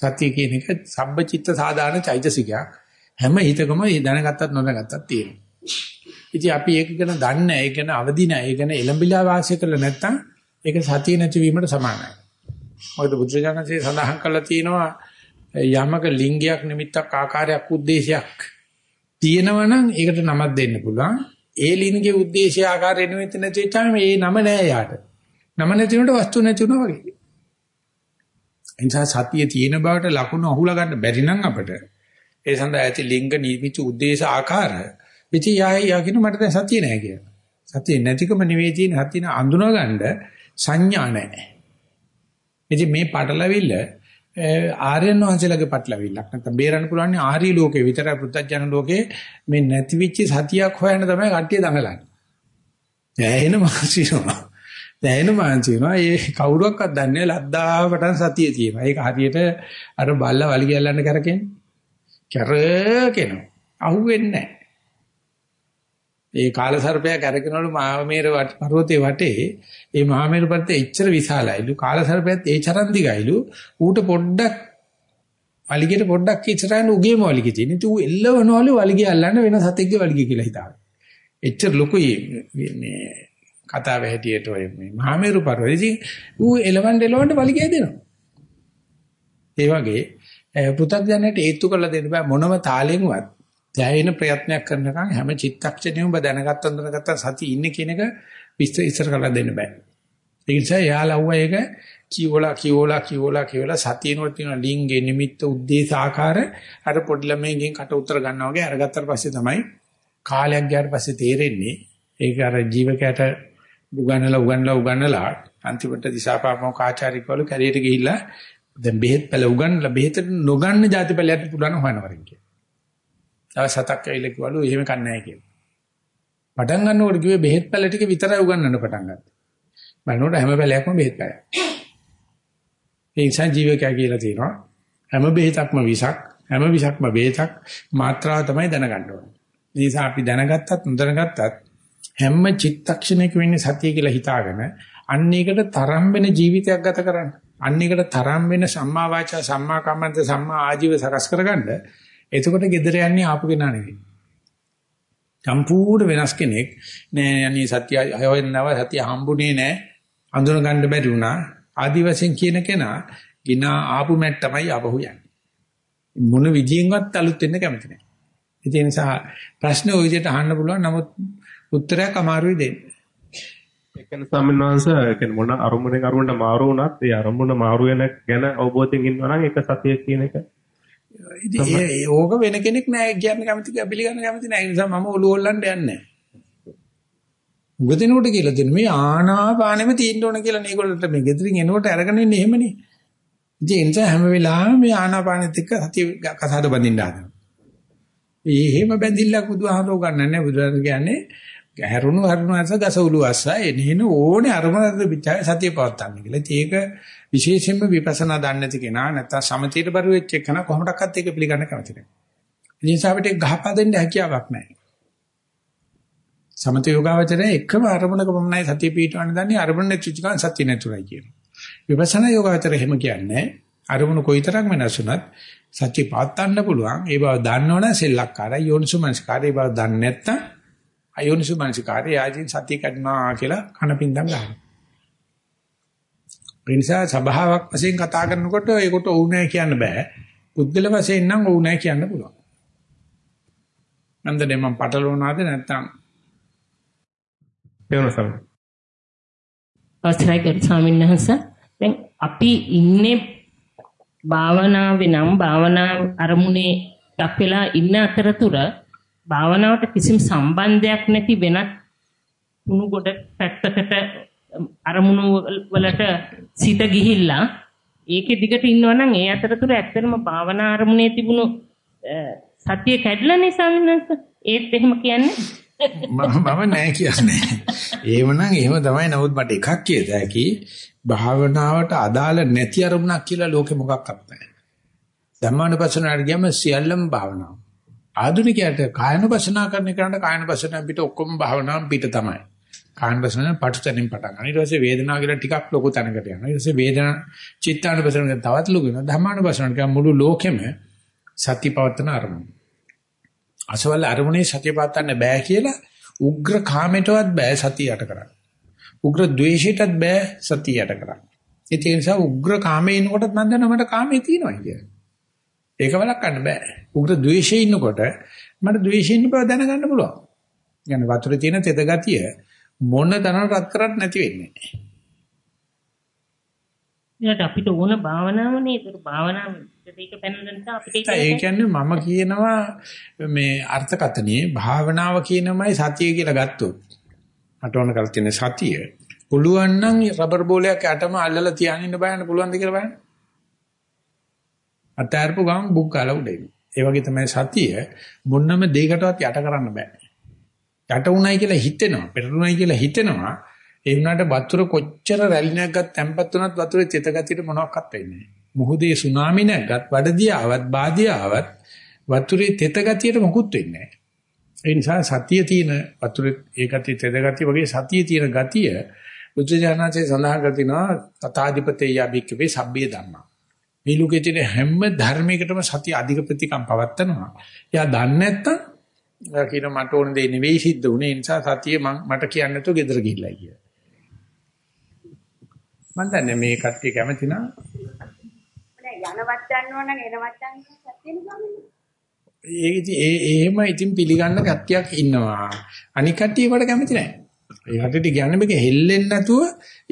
සතිය කියන එක සබ්බචිත්ත සාධාරණ චෛතසිකයක්. හැම හිතකම ඒ දැනගත්තත් නොදැනගත්තත් තියෙනවා. ඉතින් අපි ඒක ගැන දන්නේ නැහැ ඒක ගැන අවදි නැහැ ඒක ගැන එළඹිලා වාසය කරලා නැත්තම් ඒක සතිය නැතිවීමට සමානයි. මොකද බුදුරජාණන්සේ සඳහන් කළා තියෙනවා යමක ලිංගයක් නිමිත්තක් ආකාරයක් ಉದ್ದೇಶයක් තියෙනවනම් ඒකට නමක් දෙන්න පුළුවන්. ඒ ලිංගයේ ಉದ್ದೇಶය ආකාරය නිමිත්ත නැති වෙච්චාම ඒ නම නෑ යාට. නම නැති වුණට වස්තු නැති වුණා වගේ. එනිසා සතිය තියෙන බවට ලකුණු අහුලා ගන්න බැරි නම් අපිට ඒ සඳහා ඇති ලිංග නිමිච්ච ಉದ್ದೇಶ ආකාර පිටි යයි යකින් මට දැන් සතිය නෑ කියලා. සතිය නැතිකම නෙවෙයි තියෙන හතින අඳුනගන්න සංඥා නැහැ. ඉතින් මේ පටලවිල්ල ආර්යයන් වහන්සේලාගේ පටලවිල්ලක්. නැත්නම් බේරන්න පුළුවන් ආර්ය ලෝකේ විතරයි පුත්තජන ලෝකේ මේ නැතිවිච්ච සතියක් හොයන්න තමයි කට්ටිය දඟලන්නේ. දැහැෙන මානසිකනවා. දැහැෙන මානසිකනවා. ඒ කවුරුවක්වත් දන්නේ ලද්දාවටන් සතිය තියෙනවා. ඒක හරියට අර බල්ලා වලි ගැල්ලන්න කරකෙන්නේ. කරකෙනවා. අහුවෙන්නේ නැහැ. ඒ කාලසර්පයා කරකිනවලු මහමෙර පර්වතයේ වටේ ඒ මහමෙර පර්වතය එච්චර විශාලයිලු කාලසර්පයාත් ඒ චරන් දිගයිලු ඌට පොඩ්ඩක් වලිගෙට පොඩ්ඩක් ඉස්සරහින් උගේම වලිගෙ තියෙන. ඉතින් ඌ එල්ලවනවලු වලිගෙ අල්ලන්න වෙන සතෙක්ගේ වලිගෙ කියලා හිතාගෙන. එච්චර ලොකුයි මේ කතාව හැටියට ඔය මේ මහමෙරු පර්වතය. ඉතින් ඌ එලවන්න එලවන්න වලිගෙ දෙනවා. ඒ වගේ පෘථග්ජනයට ඒත්තු කරලා දෙන්න බෑ මොනම තාලෙන්වත් දැයින ප්‍රයත්නයක් කරනකම් හැම චිත්තක්ෂණයම ඔබ දැනගත්ත දැනගත්ත සතිය ඉන්නේ කියන එක විස්තර ඉස්සර කරලා දෙන්න බෑ. ඒ නිසා යාළුවා ඒක කියවලා කියවලා කියවලා කියවලා සතියනොත් තියෙන ලිංගේ නිමිත්ත උද්දේශ ආකාර අර පොඩි ළමයින්ගෙන් කට උතර ගන්නවා වගේ අරගත්තට පස්සේ තමයි කාලයක් ගියාට පස්සේ තේරෙන්නේ ඒක අර ජීවකයට උගන්නලා උගන්නලා උගන්නලා අන්තිමට දිසාපාමෝ කාචාරිකවල කැරියට ගිහිල්ලා දැන් බෙහෙත් පැල උගන්නලා බෙහෙතට නොගන්න જાති පැලයට පුළුවන් හොයනවරින් කියලා. තව සතක් ඇවිල්ලා කිව්වලු එහෙම කන්නේ නැහැ කියලා. පටන් ගන්නකොට කිව්වේ බෙහෙත් පැල ටික විතරයි උගන්නන්න පටන් ගත්තා. බලනකොට හැම පැලයක්ම බෙහෙත් පැලයක්. ඒ නිසා ජීවකයා කියලා තියෙනවා හැම බෙහෙතක්ම විසක් හැම විසක්ම බෙහෙතක් මාත්‍රාව තමයි දැනගන්න ඕනේ. ඒ නිසා අපි දැනගත්තත් නොදැනගත්තත් හැම චිත්තක්ෂණයක වෙන්නේ සතිය කියලා හිතාගෙන අන්න ඒකට තරම් වෙන ජීවිතයක් ගත කරන්න. අන්න ඒකට තරම් වෙන සම්මා වාචා සම්මා කම්මන්ත සම්මා ආජීව සකස් කරගන්න. එතකොට gedera යන්නේ ආපු කෙනා නෙවෙයි. සම්පූර්ණ වෙනස් කෙනෙක්. නෑ අනේ සත්‍ය හොයන්නව සත්‍ය හම්බුනේ නෑ. අඳුන ගන්න බැරි වුණා. ආදි වශයෙන් කියන කෙනා ගිනා ආපු මැට් තමයි ආපහු යන්නේ. මොන විදියෙන්වත් අලුත් වෙන්න කැමති නෑ. ඒ නිසා ප්‍රශ්න ওই විදිහට අහන්න පුළුවන්. නමුත් උත්තරයක් අමාරුයි දෙන්න. ඒ කියන්නේ ස්වාමීන් වහන්සේ කියන්නේ මොන අරමුණෙන් අරමුණට මාරු වුණත් ඒ අරමුණ මාරු වෙන ගැන අවබෝධයෙන් ඉන්නවා නම් ඒක සතිය කියන එක ඉතින් ඒ ඕක වෙන කෙනෙක් නෑ කියන්න කැමති පිළිගන්න කැමති නෑ ඒ නිසා මම ඔළුව හොල්ලන්න යන්නේ. උගදිනකොට කියලා දෙන මේ ආනාපානෙම තියෙන්න ඕන කියලා මේගොල්ලන්ට මේ ගෙදරින් එනකොට අරගෙන ඉන්නේ එහෙමනේ. ඉතින් ඒ නිසා හැම වෙලාවෙම මේ ආනාපානෙත් එක්ක සතිය කසාද බඳින්න හදනවා. ඒ එහෙම බැඳිල්ලක් බුදුහාමරෝ ගන්න නෑ බුදුහාම කියන්නේ හැරුණු හරුණු අස ගස උළු අස්ස එනේන ඕනේ අරමුණට පිටාය සතිය පවත්තන්න කියලා. ඒක විශේෂයෙන්ම විපස්සනා දන්නේ නැති කෙනා නැත්තම් සමතීට බරු වෙච්ච කෙනා කොහොමඩක්වත් ඒක පිළිගන්න කැමති නැහැ. ඒ නිසා අපිට ගහපා දෙන්න හැකියාවක් නැහැ. සමත යෝගාවචරයේ එකම අරමුණක පමණයි සතිය පිටවන්න දන්නේ අරමුණ නැතිචිකන් සතිය නැතුණයි කියනවා. විපස්සනා යෝගාවචරය එහෙම කියන්නේ අරමුණ කොයිතරම් වෙනස් වුණත් සත්‍ය පාත්තන්න පුළුවන්. ඒ බව දන්නවනම් සෙල්ලක්කාරයි යෝනිසුමනස්කාරයි බව දන්නේ නැත්තම් අයෝනිසු මනසිකාරය ආදී සතිය කඩනවා කියලා කනපින්දම් ගන්නවා. ඒ නිසා සබාවක් වශයෙන් කතා කරනකොට ඒකට ඕනේ කියන්න බෑ. පුද්ගල වශයෙන් නම් ඕනේ කියන්න පුළුවන්. නන්දනේ මම පටලවනවාද නැත්නම් එවනසම. අවසරයි ගරු ස්වාමීන් වහන්සේ. දැන් අපි ඉන්නේ භාවනාවේ නම් භාවනා අරමුණේ අපෙලා ඉන්න අතරතුර භාවනාවට කිසිම සම්බන්ධයක් නැති වෙනත් කුණු ගොඩ පැත්තකට අරමුණු වලට සිත ගිහිල්ලා ඒකේ දිගට ඉන්නවා නම් ඒ අතරතුර ඇත්තටම භාවනා අරමුණේ තිබුණු සතිය කැඩලා නිසා වෙනස ඒත් එහෙම කියන්නේ මම නෑ කියන්නේ. එහෙමනම් එහෙම තමයි. නමුත් මට එකක් කියත හැකි භාවනාවට අදාළ නැති අරමුණක් කියලා ලෝකෙ මොකක්වත් නැහැ. ධම්මානුපස්සනාවට ගියම සියල්ලම භාවනාව. ආධුනිකයට කායනුපසනා කරන එකට කායනුපසනා පිට ඔක්කොම භාවනාවන් පිට තමයි. කායනුපසනා පටුතැනින් පටන් ගන්න. ඊට පස්සේ වේදනාව කියලා ටිකක් ලොකු තැනකට යනවා. ඊට පස්සේ වේදනා චිත්තානුපසනා තවත් ලොකු වෙනවා. ධම්මානුපසනා කියන මුළු ලෝකෙම සත්‍ය පවත්තන අරමුණ. අසවල් අරමුණේ සත්‍ය පවත්තන්න බෑ කියලා උග්‍ර කාමයටවත් බෑ සතිය යට කරන්න. උග්‍ර ද්වේෂයටත් බෑ සතිය යට කරන්න. ඒ නිසා උග්‍ර කාමයේ ඉන්නකොටත් මම දන්නවා මට කාමයේ තියෙනවා කියලා. ඒක වළක්වන්න බෑ. උග්‍ර ද්වේෂයේ ඉන්නකොට මට ද්වේෂයේ ඉන්න බව දැනගන්න පුළුවන්. يعني වතුරේ තියෙන තෙත ගතිය මොන තරම් රත් කරත් නැති වෙන්නේ. ඊට අපිට ඕන භාවනාවනේ ඒක භාවනාව ඒක පැනන නිසා අපිට ඒ කියන්නේ මම කියනවා මේ අර්ථකතනියේ භාවනාව කියනමයි සතිය කියලා ගත්තොත් මට ඕන කරලා තියෙන සතිය පුළුවන් නම් රබර් බෝලයක් යටම අල්ලලා තියාගෙන ඉන්න බයන්න පුළුවන්ද කියලා බලන්න. අතෑරපු ගමන් බුක් කාලා උඩ එනවා. ඒ වගේ තමයි සතිය මොන්නම දෙයකටවත් යට කරන්න බෑ. යට උණයි කියලා හිතෙනවා, පෙරළුණයි කියලා හිතෙනවා. ඒ වුණාට වතුර කොච්චර රැලිනයක් ගත් තැම්පත් වුණත් වතුරේ චිත ගතියට මොනවත් වෙන්නේ නැහැ. මුහුදේ සුනාමි නැගත්, බඩදියාවත්, බාදියාවත් වතුරේ තෙත ගතියට මොකුත් වෙන්නේ නැහැ. ඒ නිසා සතිය තියෙන වතුරේ ඒ ගතිය තෙත ගතිය වගේ සතිය තියෙන ගතිය බුද්ධ සඳහන් කරනවා තථාදිපතේ යබික්කවේ සබ්බේ ධම්මා. මේ ලෝකේ තියෙන හැම ධර්මයකටම සතිය අධික ප්‍රතිකම් පවත්නවා. එයා දන්නේ නැත්තම් කියන මට ඕන දේ නෙවෙයි සිද්ධ උනේ. ඒ නිසා සතිය මට කියන්නේ නැතුව ගෙදර ගිහිල්ලා කියලා. මම දන්නේ මේ කට්ටිය කැමති නම් යනවත් ගන්නව නම් එනවත් ගන්න සත්‍යෙ නෙමෙයි. ඒක ඉතින් ඒ එහෙම ඉතින් පිළිගන්න කට්ටියක් ඉන්නවා. අනික කට්ටිය ඒකට කැමති නැහැ. ඒ කට්ටියට කියන්නේ මේක හෙල්ලෙන්නේ නැතුව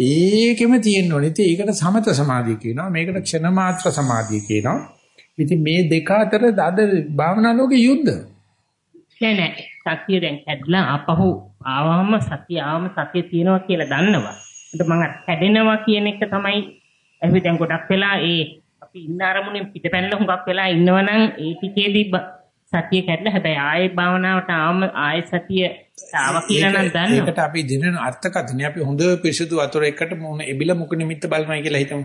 ඒකෙම තියෙන්න ඕනේ. ඉතින් ඒකට සමත සමාධිය කියනවා. මේකට ක්ෂණ මාත්‍ර සමාධිය කියනවා. ඉතින් මේ දෙක අතර අද භාවනා ලෝකේ යුද්ධ. නෑ නෑ සතිය දැන් කැඩලා ආපහු ආවම සතිය ආවම සතිය තියෙනවා කියලා දන්නවා. ඒත් මම කැඩෙනවා කියන එක තමයි අපි දැන් ගොඩක් වෙලා ඒ අපි ඉන්න අරමුණෙන් පිටපැනලා හුඟක් වෙලා ඉන්නවනම් ඒ ටිකේදී සතිය කැඩලා හැබැයි ආයේ භාවනාවට ආවම ආයේ සතිය ආව කියලා නම් දන්නවා. ඒකට අපි දිනන අර්ථකථනය අපි හොඳ පිරිසුදු වතුර එකට මොන එබිල මුක නිමිත්ත බලනවා කියලා හිතමු.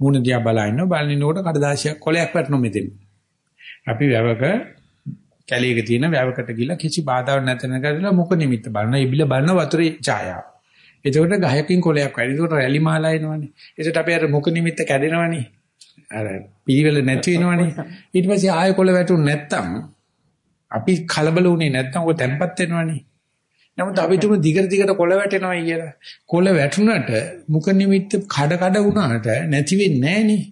මූණ දිහා බලන බලනකොට කඩදාසියක් කොලයක් වැටෙනවා මෙතෙන්. අපි වැවක කැලියක තියෙන වැවකට ගිහලා කිසි බාධාවක් නැතන කරලා මුක නිමිත්ත බලන එබිල බලන වතුරේ ඡායාව. එතකොට ගහකින් කොලයක් වැඩි. එතකොට රැලි මාලා එනවනේ. එතකොට අපි අර මුක නිමිත්ත කැඩෙනවනේ. අර පිළිවෙල නැති වෙනවනේ. ඊට පස්සේ ආයෙ කොල වැටුනේ නැත්තම් අපි කලබල වුණේ නැත්තම් ඔය තැම්පත් වෙනවනේ. නමුත් අපි තුමු දිගට දිගට කොළ වැටෙනවයි කියලා. කොළ වැටුණට මුඛ නිමිත්ත කඩ කඩ වුණාට නැති වෙන්නේ නැහනේ.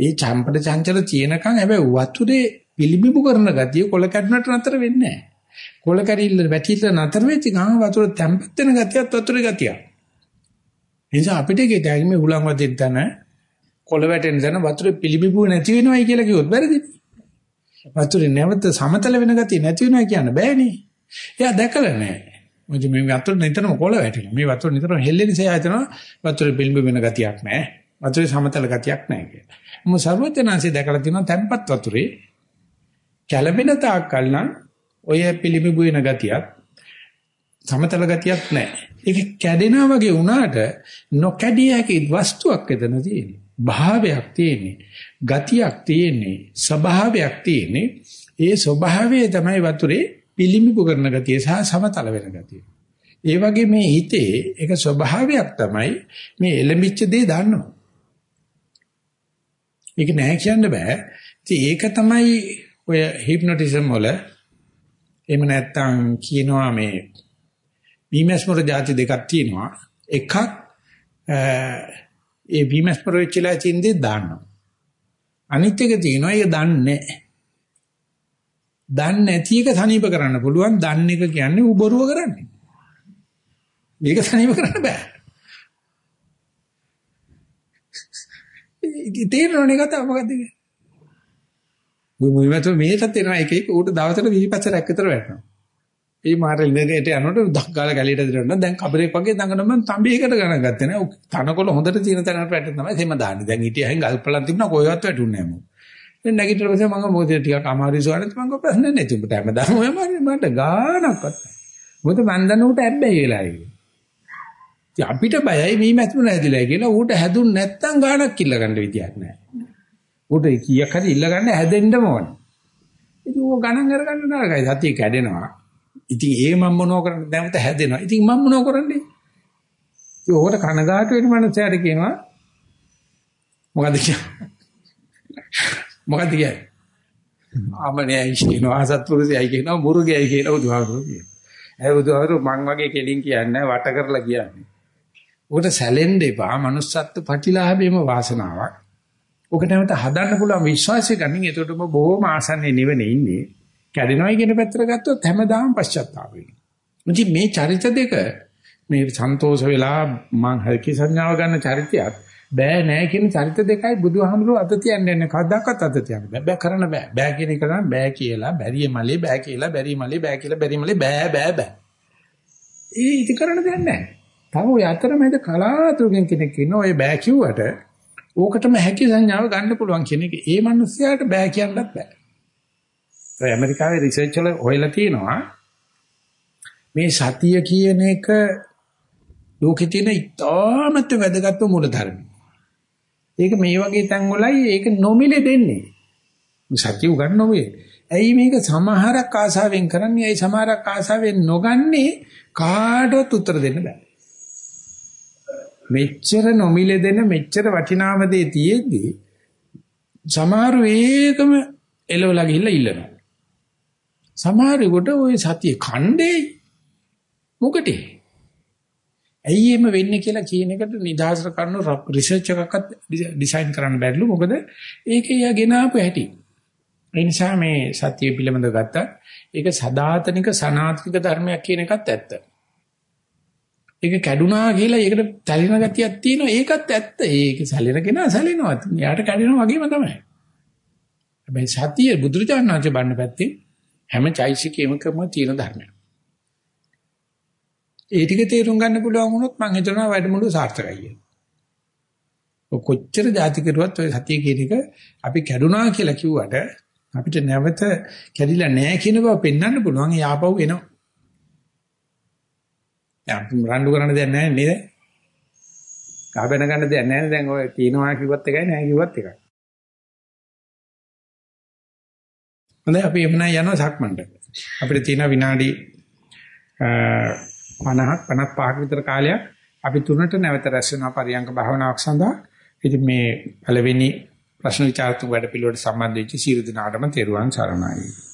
ඒ චම්පට චංචල තියෙනකන් හැබැයි වතුරේ පිළිබිඹු කරන ගතිය කොළ කැඩුණට නතර වෙන්නේ නැහැ. කොළ කැරිල්ල වැටිලා නතර වෙච්ච ගමන් වතුර තැම්පත් වෙන ගතියත් වතුරේ ගතියක්. නිසා අපිට කිය මේ උලන් වදින් තන කොළ වැටෙන තන වතුරේ පිළිබිඹු නැති වෙනවයි කියලා කිව්වොත් වැරදිද? වතුරේ නැවත සමතල වෙන ගතිය නැති වෙනවා කියන්න බෑනේ. එයා දැකලා නැහැ. මොකද මේ වතුර නිතරම කොළ වැටෙනවා. මේ වතුර නිතරම හෙල්ලෙන නිසා හිතනවා වතුරේ පිළිඹු වෙන ගතියක් නැහැ. වතුරේ සමතල ගතියක් නැහැ කියලා. මොකද සර්වඥාන්සේ දැකලා තියෙනවා තැම්පත් වතුරේ කැළඹෙන තාක්කල් නම් ඔය පිළිඹු වෙන ගතියක් සමතල ගතියක් නැහැ. ඒක කැඩෙනා වගේ වුණාට නොකැඩිය හැකි වස්තුවක් එතන තියෙන්නේ. භාවයක් තියෙන්නේ. ගතියක් තියෙන්නේ. ස්වභාවයක් තියෙන්නේ. ඒ ස්වභාවය තමයි වතුරේ පිළිඹු කරන ගතිය සහ සමතල වෙන ගතිය. ඒ වගේ මේ හිතේ එක ස්වභාවයක් තමයි මේ එලඹිච්ච දේ දන්නවා. ඒක නෑ කියන්න බෑ. ඉතින් ඒක තමයි ඔය හිප්නොටිසම් වල එහෙම නැත්නම් කියනවා මේ විමස්මර જાති දෙකක් තියෙනවා. එකක් ඒ විමස්මර වෙච්චලා තින්දේ දාන්නවා. අනිත් එක තියෙනවා ඒක දන්නේ නැහැ. දන්නේ නැති එක සනීප කරන්න පුළුවන්. දන්න එක කියන්නේ උබරුව කරන්නේ. මේක සනීප කරන්න බෑ. තේරෙනවනේ කතාව මොකද්ද කියන්නේ? මුයිමත මේකට එනවා එක එක ඌට දවසට 20 රැක් විතර වැටෙනවා. ඒ මාරෙල් නේට යනකොට දක් ගාලා ගැලියට දිරනවා. දැන් කබරේ වගේ දඟන මම තඹේකට ගණන් ගත්තේ නෑ. තනකොළ හොඳට තියෙන තැනකට වැටෙන තමයි තෙම දාන්නේ. දැන් හිටියහින් ගල්පලන් තිබුණා කොහෙවත් වැටුන්නේ නෑ මොකද. දැන් නැගිටිලා පස්සේ මම මොකද ටිකක් අමාරු සුවරත් මම කෝ ප්‍රශ්න නැහැ. තුඹට හැමදාම ඔය මාරේ මට ගානක්වත් නැහැ. මොකද මන් දන්න උට ඇබ්බැහි වෙලා ඉන්නේ. ඉතින් අපිට බයයි මේ මැතුන ඇදිලා කියලා ඌට හැදුන් නැත්තම් ගානක් කිල්ල ගන්න විදියක් නැහැ. ඌට කීයක් හරි ඉල්ල ගන්න හැදෙන්නම ඕන. ඉතින් ඌ ගණන් අරගන්න නරකයි. සතිය කැඩෙනවා. ඉතින් ඒ මම මොනව කරන්නේ? නැවත හැදෙනවා. ඉතින් මම මොනව කරන්නේ? ඉතින් ඕකට කනගාටු වෙන මනුස්සයාට කියනවා මොකද කියන්නේ? මොකද කියන්නේ? ආමනේයි කියනවා අසත්පුරුෂයයි කියනවා මුරුගයයි කියලා බුදුහාමුදුරු කියනවා. ඒ බුදුහාමුදුරු මං වගේ කෙලින් කියන්නේ වට කරලා කියන්නේ. උකට සැලෙන්න එපා. manussත්ත්ව ප්‍රතිලාභයේම වාසනාවක්. ඔක නැවත හදන්න පුළුවන් විශ්වාසය ගන්න. එතකොට ඔබ බොහොම ආසන්නේ නිවෙන්නේ ඉන්නේ. කැඩෙනවයි කියන පැත්තට ගත්තොත් හැමදාම පශ්චාත්තාප වෙනවා. මුචි මේ චරිත දෙක මේ සන්තෝෂ වෙලා මං හල්කි සංඥාව ගන්න චරිතයක් බෑ නෑ කියන චරිත දෙකයි බුදුහාමුදුරුවෝ අත තියන්නේ නැහැ. කවදාකවත් අත තියන්න බෑ. බෑ කරන්න බෑ. බෑ කියන එක නම් බෑ කියලා, බැරිය මලේ බෑ කියලා, බැරි මලේ බෑ කියලා, බැරි මලේ බෑ බෑ බෑ. ඒ ඉති කරන්න දෙයක් නැහැ. තව ඔය අතරමැද කලාතුරකින් කෙනෙක් ඉන්න ඔය බෑ කිව්වට ඕකටම හැකි සංඥාව ගන්න පුළුවන් කියන එක. ඒ මිනිස්යාට බෑ කියන්නත් බෑ. ඒ ඇමරිකාවේ රිසර්ච් වල හොයලා තියෙනවා මේ සතිය කියන එක ලෝකේ තියෙන ඉතාමත් වැදගත් මූලධර්ම. ඒක මේ වගේ තැන් වලයි ඒක නොමිලේ දෙන්නේ. සත්‍ය උගන්වන්නේ. ඇයි මේක සමහරක් ආසාවෙන් කරන්නේ? ඇයි සමහරක් ආසාවෙන් නොගන්නේ? කාටවත් උත්තර දෙන්න බෑ. මෙච්චර නොමිලේ දෙන මෙච්චර වටිනාම දේ තියෙද්දි සමහර වේගම එලවලා ගිහිල්ලා ඉල්ලනවා. සමහරෙකුට ওই සතිය කණ්ඩේ මොකටේ? ඇයි එහෙම වෙන්නේ කියලා කියන එකට නිදහසට කරන රිසර්ච් එකක්වත් ඩිසයින් කරන්න බැරිලු මොකද ඒකේ යා ගෙන ආපු හැටි ඒ නිසා මේ සතිය පිළිබඳව ගත්තා ඒක සදාතනික සනාතනික ධර්මයක් කියන එකත් ඇත්ත. ඒක කැඩුනා කියලා ඒකට තැලෙන ගතියක් තියෙනවා ඒකත් ඇත්ත. ඒක සැලෙන කෙනා සැලෙනවා. එයාට කැඩෙනවා වගේම තමයි. හැබැයි සතිය බුදුරජාණන් වහන්සේ බන්න පැත්තේ හැම චෛසිකයකම තියෙන ධර්මයක්. ඒ ටික තේරුම් ගන්න පුළුවන් වුණොත් මම හිතනවා වැඩමුළු සාර්ථකයි කියලා. කොච්චර જાති කරුවත් ඔය සතිය කියන එක අපි කැඩුනා කියලා කිව්වට අපිට නැවත කැඩිලා නැහැ කියන බව පෙන්වන්න පුළුවන් යාපව් එනවා. දැන් රණ්ඩු කරන්න දෙයක් නැහැ නේද? ගහබැන ගන්න දෙයක් නැහැ දැන් ඔය තියනවා කිව්වත් එකයි නැහැ කිව්වත් එකයි. හොඳයි අපි එමුණ යනවා සක්මන්ට. අපිට තියෙන විනාඩි 50ක් 55ක විතර කාලයක් අපි තුනට නැවත රැස් වෙනවා පරියංග භාවනාවක් සඳහා. ඉතින් මේ පළවෙනි ප්‍රශ්න විචාරතු වැඩ පිළිවෙලට සම්බන්ධ වෙච්ච සියලු දෙනාටම තෙරුවන් සරණයි.